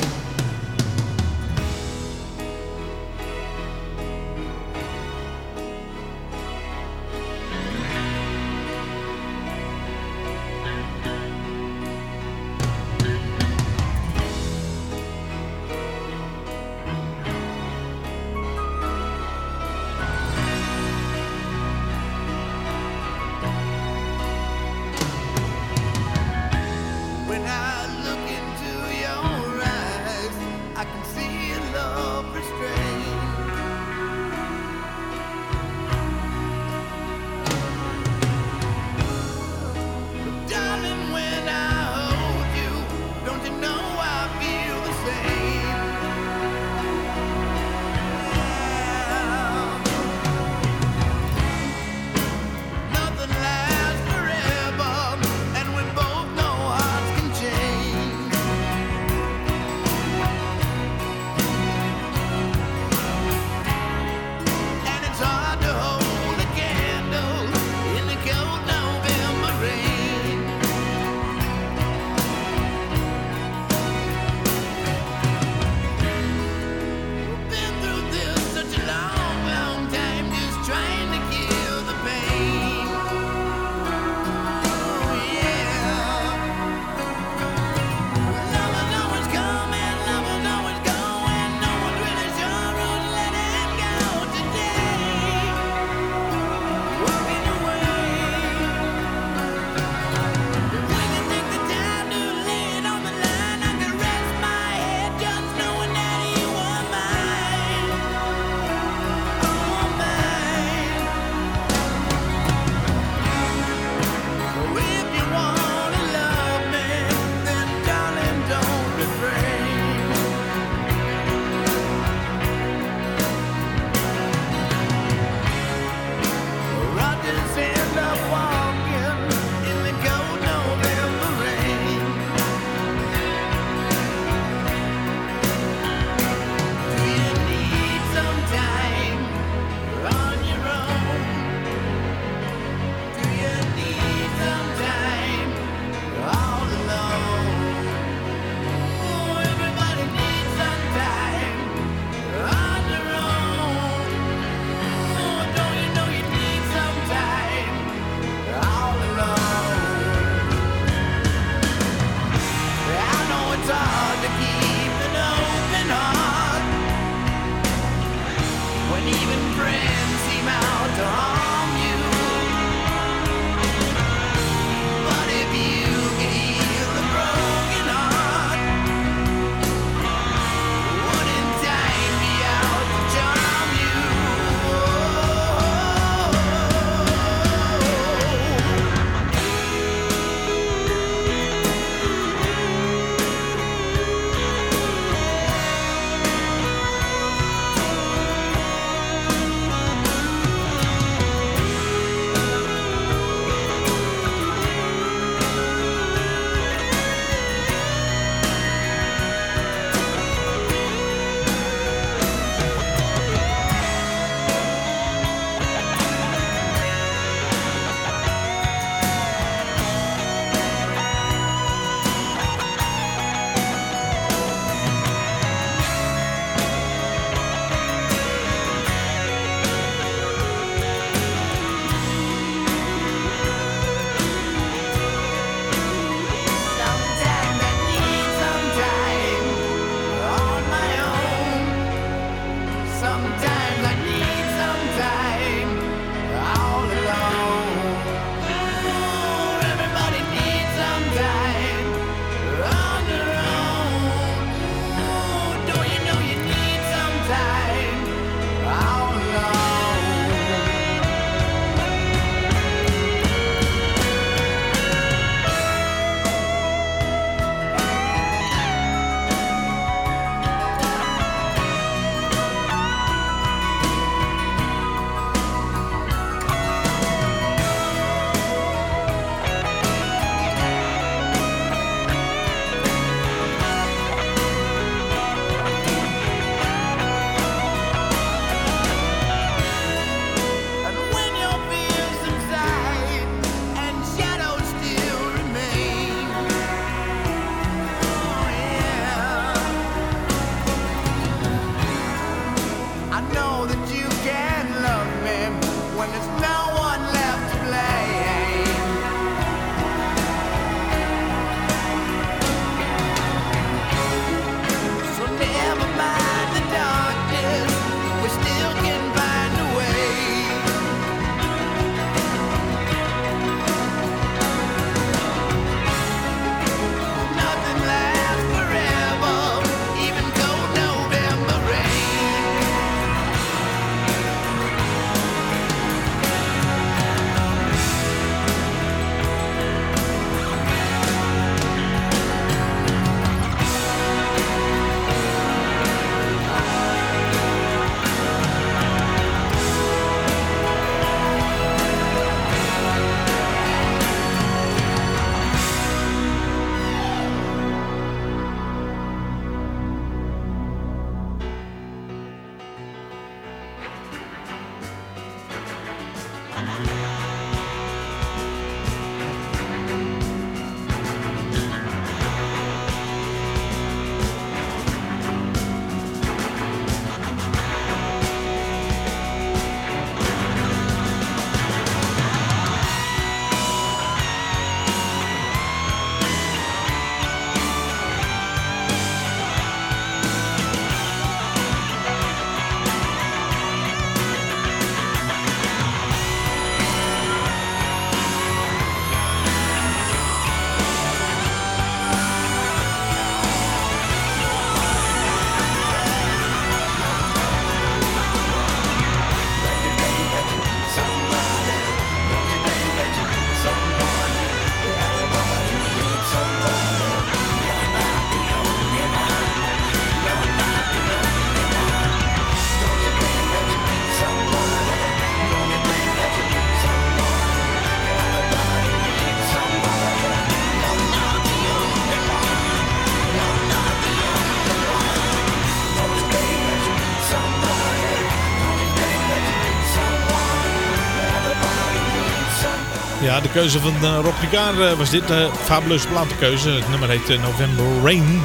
De keuze van uh, Rob Ricard uh, was dit. Uh, fabuleuze platenkeuze. Het nummer heet November Rain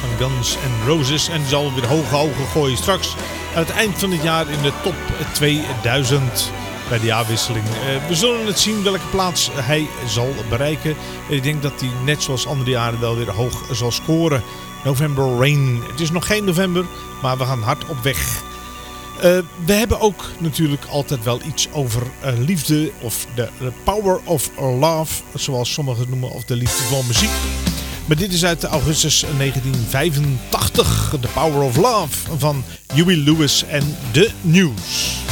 van Guns N' Roses. En die zal weer hoge ogen gooien straks aan het eind van het jaar in de top 2000 bij de jaarwisseling. we zullen het zien welke plaats hij zal bereiken. Ik denk dat hij net zoals andere jaren wel weer hoog zal scoren. November Rain. Het is nog geen november, maar we gaan hard op weg. Uh, we hebben ook natuurlijk altijd wel iets over uh, liefde of de, de, power of love, zoals sommigen het noemen, of de liefde van muziek. Maar dit is uit augustus 1985, The Power of Love van Huey Lewis en The News.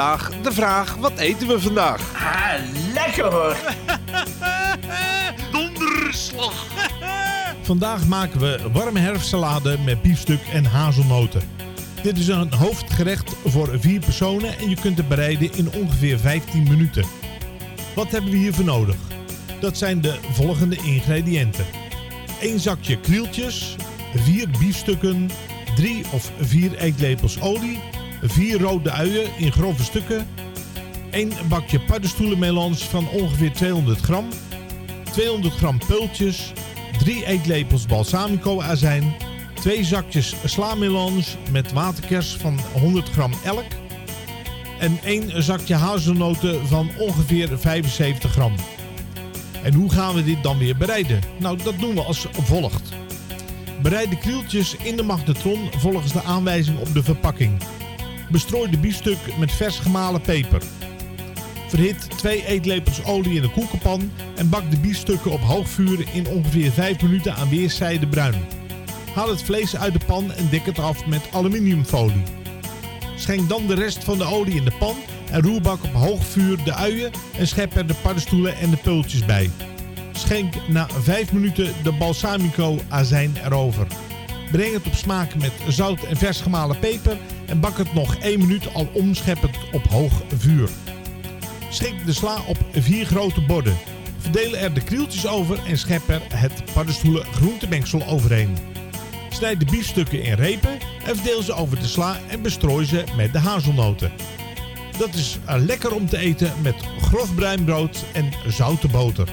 Vandaag de vraag, wat eten we vandaag? Ah, lekker hoor. <laughs> Donderslag. <laughs> Vandaag maken we warme herfstsalade met biefstuk en hazelnoten. Dit is een hoofdgerecht voor vier personen en je kunt het bereiden in ongeveer 15 minuten. Wat hebben we hiervoor nodig? Dat zijn de volgende ingrediënten. 1 zakje krieltjes, 4 biefstukken, 3 of 4 eetlepels olie, 4 rode uien in grove stukken, 1 bakje paddenstoelenmelons van ongeveer 200 gram, 200 gram peultjes, 3 eetlepels balsamico azijn, 2 zakjes slamelons met waterkers van 100 gram elk en 1 zakje hazelnoten van ongeveer 75 gram. En hoe gaan we dit dan weer bereiden? Nou, dat doen we als volgt. Bereid de krieltjes in de magnetron volgens de aanwijzing op de verpakking. Bestrooi de biefstuk met vers gemalen peper. Verhit 2 eetlepels olie in de koekenpan en bak de biefstukken op hoog vuur in ongeveer 5 minuten aan weerszijden bruin. Haal het vlees uit de pan en dek het af met aluminiumfolie. Schenk dan de rest van de olie in de pan en roerbak op hoog vuur de uien en schep er de paddenstoelen en de pultjes bij. Schenk na 5 minuten de balsamico azijn erover. Breng het op smaak met zout en vers gemalen peper en bak het nog 1 minuut al omscheppend op hoog vuur. Schik de sla op 4 grote borden. Verdeel er de krieltjes over en schep er het paddenstoelen groentemengsel overheen. Snijd de biefstukken in repen en verdeel ze over de sla en bestrooi ze met de hazelnoten. Dat is eh, lekker om te eten met grof bruin brood en zoute boter.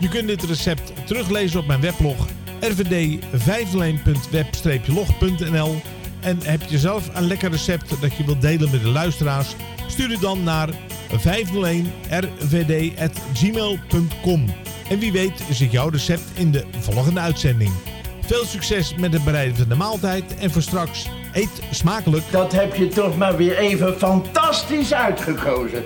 Je kunt dit recept teruglezen op mijn weblog rvd501.web-log.nl en heb je zelf een lekker recept dat je wilt delen met de luisteraars? Stuur het dan naar 501rvd.gmail.com En wie weet zit jouw recept in de volgende uitzending. Veel succes met het bereiden van de maaltijd en voor straks eet smakelijk. Dat heb je toch maar weer even fantastisch uitgekozen.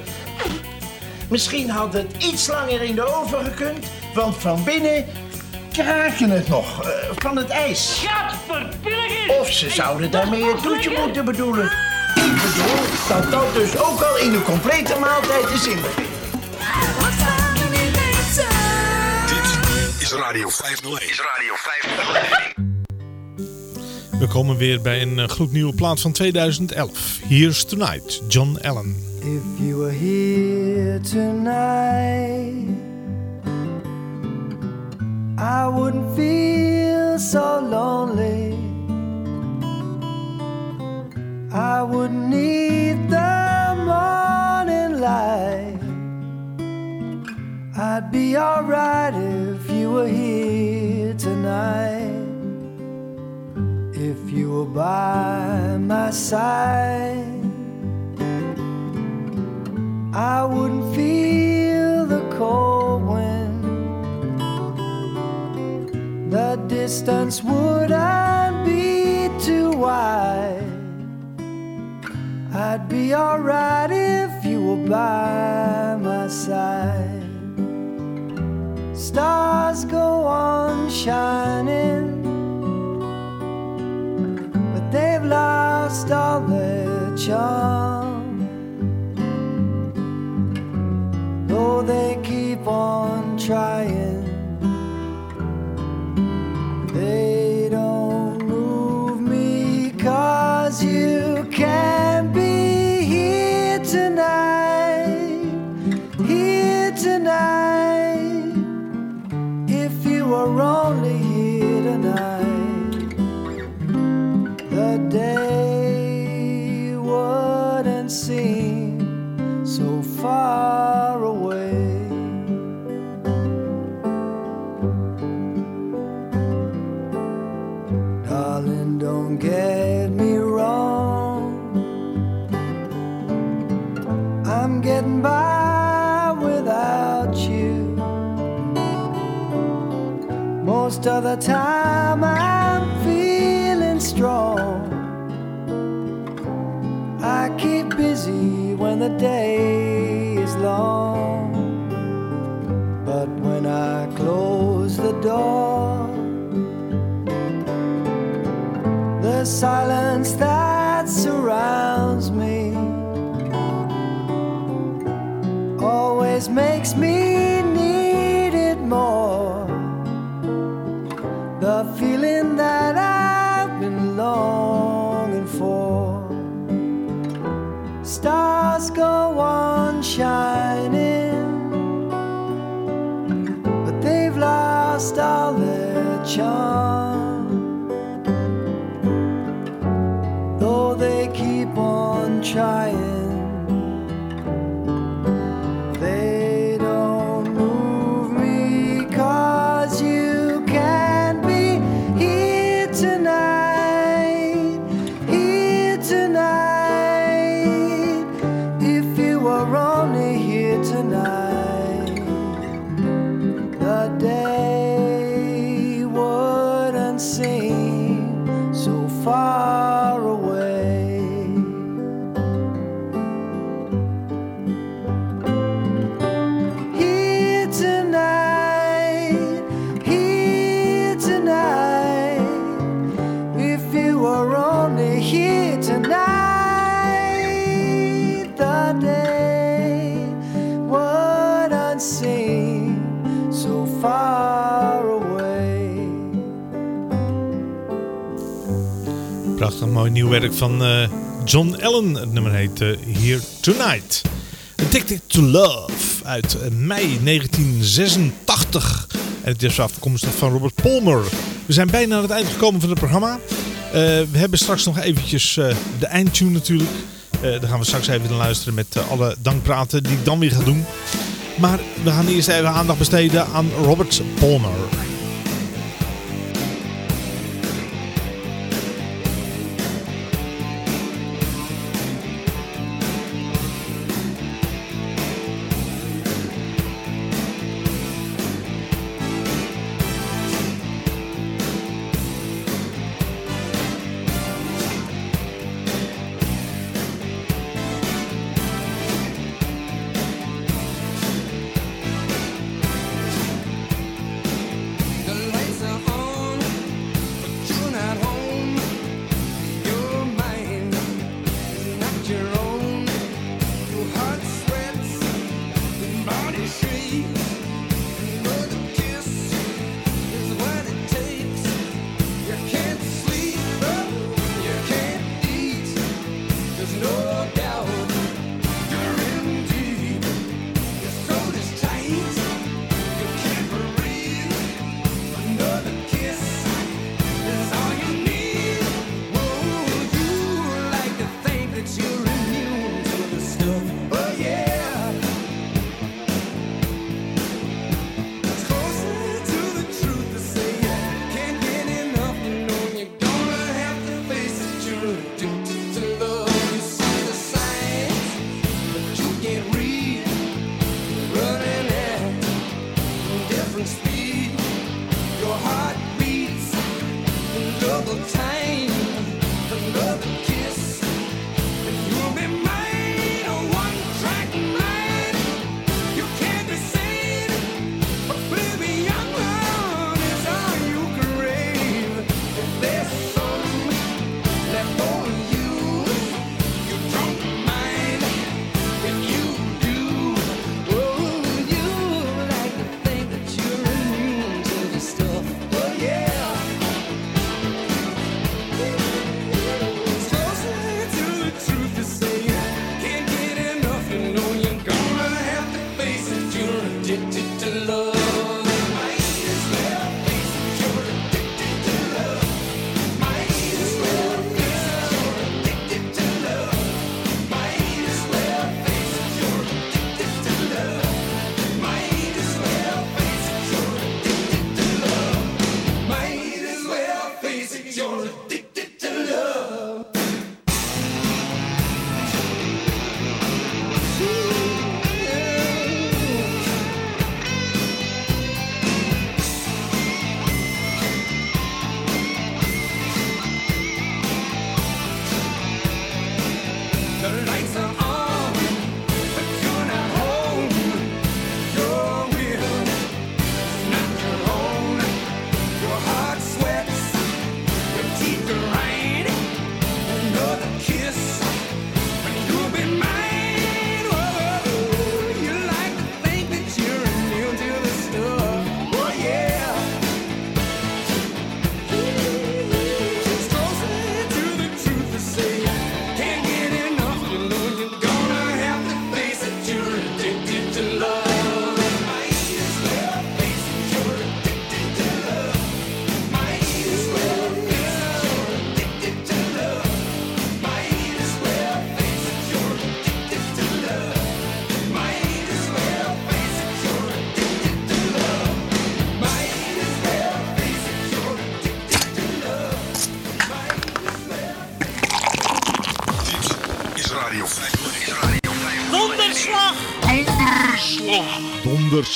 Misschien had het iets langer in de oven gekund, want van binnen kraak je het nog eh, van het ijs. Of ze zouden daarmee het toetje moeten bedoelen. Ik bedoel dat dat dus ook al in de complete maaltijd is inbegrepen. Dit is Radio 501. Is Radio 501. We komen weer bij een eh, gloednieuwe plaat van 2011. Here's Tonight, John Allen. If you were here tonight, I wouldn't feel so lonely. I wouldn't need the morning light. I'd be alright if you were here tonight. If you were by my side. I wouldn't feel the cold The distance wouldn't be too wide. I'd be alright if you were by my side. Stars go on shining, but they've lost all their charm. though they keep on trying. They don't move me cause you can't be here tonight, here tonight. If you were only by without you. Most of the time, I'm feeling strong. I keep busy when the day is long. But when I close the door, the silence that surrounds always makes me need it more. The feeling that I've been longing for. Stars go on shining, but they've lost all their charm. Though they keep on trying. Wouldn't seem so far away. Prachtig mooi nieuw werk van eh, John Allen. Het nummer heet eh, Here Tonight. Addicted to Love uit eh, mei 1986. En het is afkomstig van Robert Palmer. We zijn bijna aan het eind gekomen van het programma. We hebben straks nog eventjes de eindtune natuurlijk. Eh daar gaan we straks even naar luisteren met alle dankpraten die ik dan weer ga doen. Maar we gaan eerst even aandacht besteden aan Robert Palmer.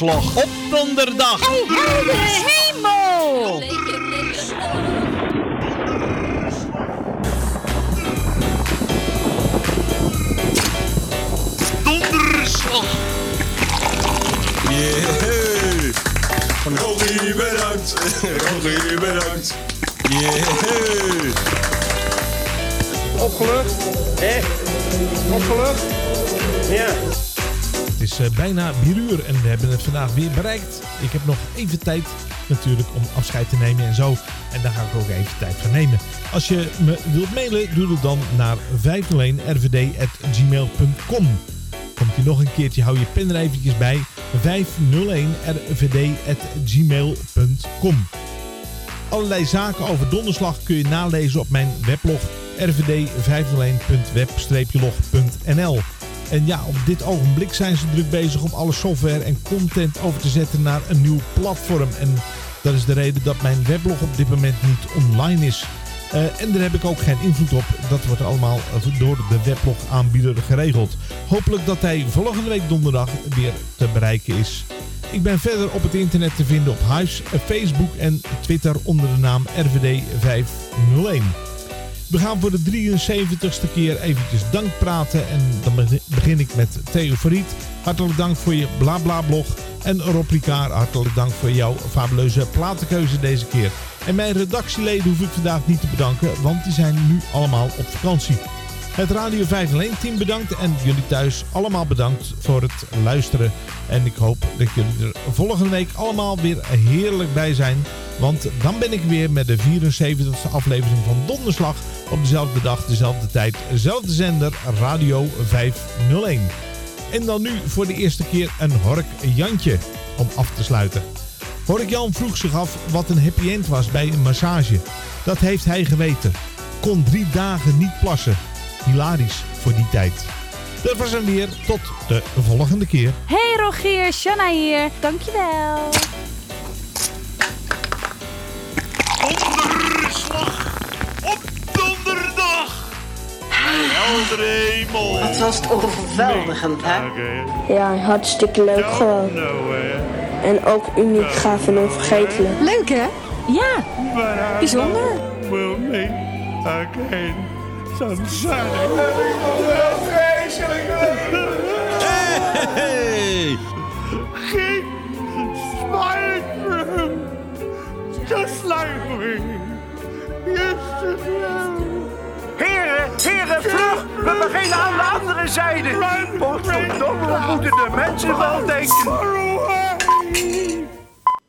Donderslag op donderdag! Hey, hemel! Donderslag! Yeah! Rogie, bedankt! Rogie, bedankt! Yeah! Opgelucht? Hé? Opgelucht? Ja. Eh, bijna 4 uur en we hebben het vandaag weer bereikt. Ik heb nog even tijd natuurlijk om afscheid te nemen en zo. En daar ga ik ook even tijd voor nemen. Als je me wilt mailen, doe het dan naar 501rvd.gmail.com. Komt je nog een keertje, hou je pen er eventjes bij. 501rvd.gmail.com Allerlei zaken over donderslag kun je nalezen op mijn weblog rvd501.web-log.nl En ja, op dit ogenblik zijn ze druk bezig om alle software en content over te zetten naar een nieuw platform. En dat is de reden dat mijn weblog op dit moment niet online is. Eh, en daar heb ik ook geen invloed op. Dat wordt allemaal door de weblog aanbieder geregeld. Hopelijk dat hij volgende week donderdag weer te bereiken is. Ik ben verder op het internet te vinden op Huis, Facebook en Twitter onder de naam RVD501. We gaan voor de 73ste keer eventjes dank praten. En dan begin ik met Theo Verriet. Hartelijk dank voor je blabla blog. En Rob hartelijk dank voor jouw fabuleuze platenkeuze deze keer. En mijn redactieleden hoef ik vandaag niet te bedanken, want die zijn nu allemaal op vakantie. Het Radio 501 team bedankt en jullie thuis allemaal bedankt voor het luisteren. En ik hoop dat jullie er volgende week allemaal weer heerlijk bij zijn. Want dan ben ik weer met de 74e aflevering van Donderslag. Op dezelfde dag, dezelfde tijd, dezelfde zender, Radio 501. En dan nu voor de eerste keer een Hork Jantje om af te sluiten. Hork Jan vroeg zich af wat een happy end was bij een massage. Dat heeft hij geweten. Kon drie dagen niet plassen. Hilarisch voor die tijd. Dat was hem weer. Tot de volgende keer. Hey Rogier, Shanna hier. Dankjewel. Donderdag! Heldere hemel! Wat was het overweldigend, hè? Ja, hartstikke leuk gewoon. En ook uniek, gaaf en onvergetelijk. Leuk hè? Ja, bijzonder. Will meet again. Hey! Keep smiling for him, just like we used to do. Heren, heren, vlug! We beginnen aan de andere zijde. Potverdomme, we moeten de mensen wel denken.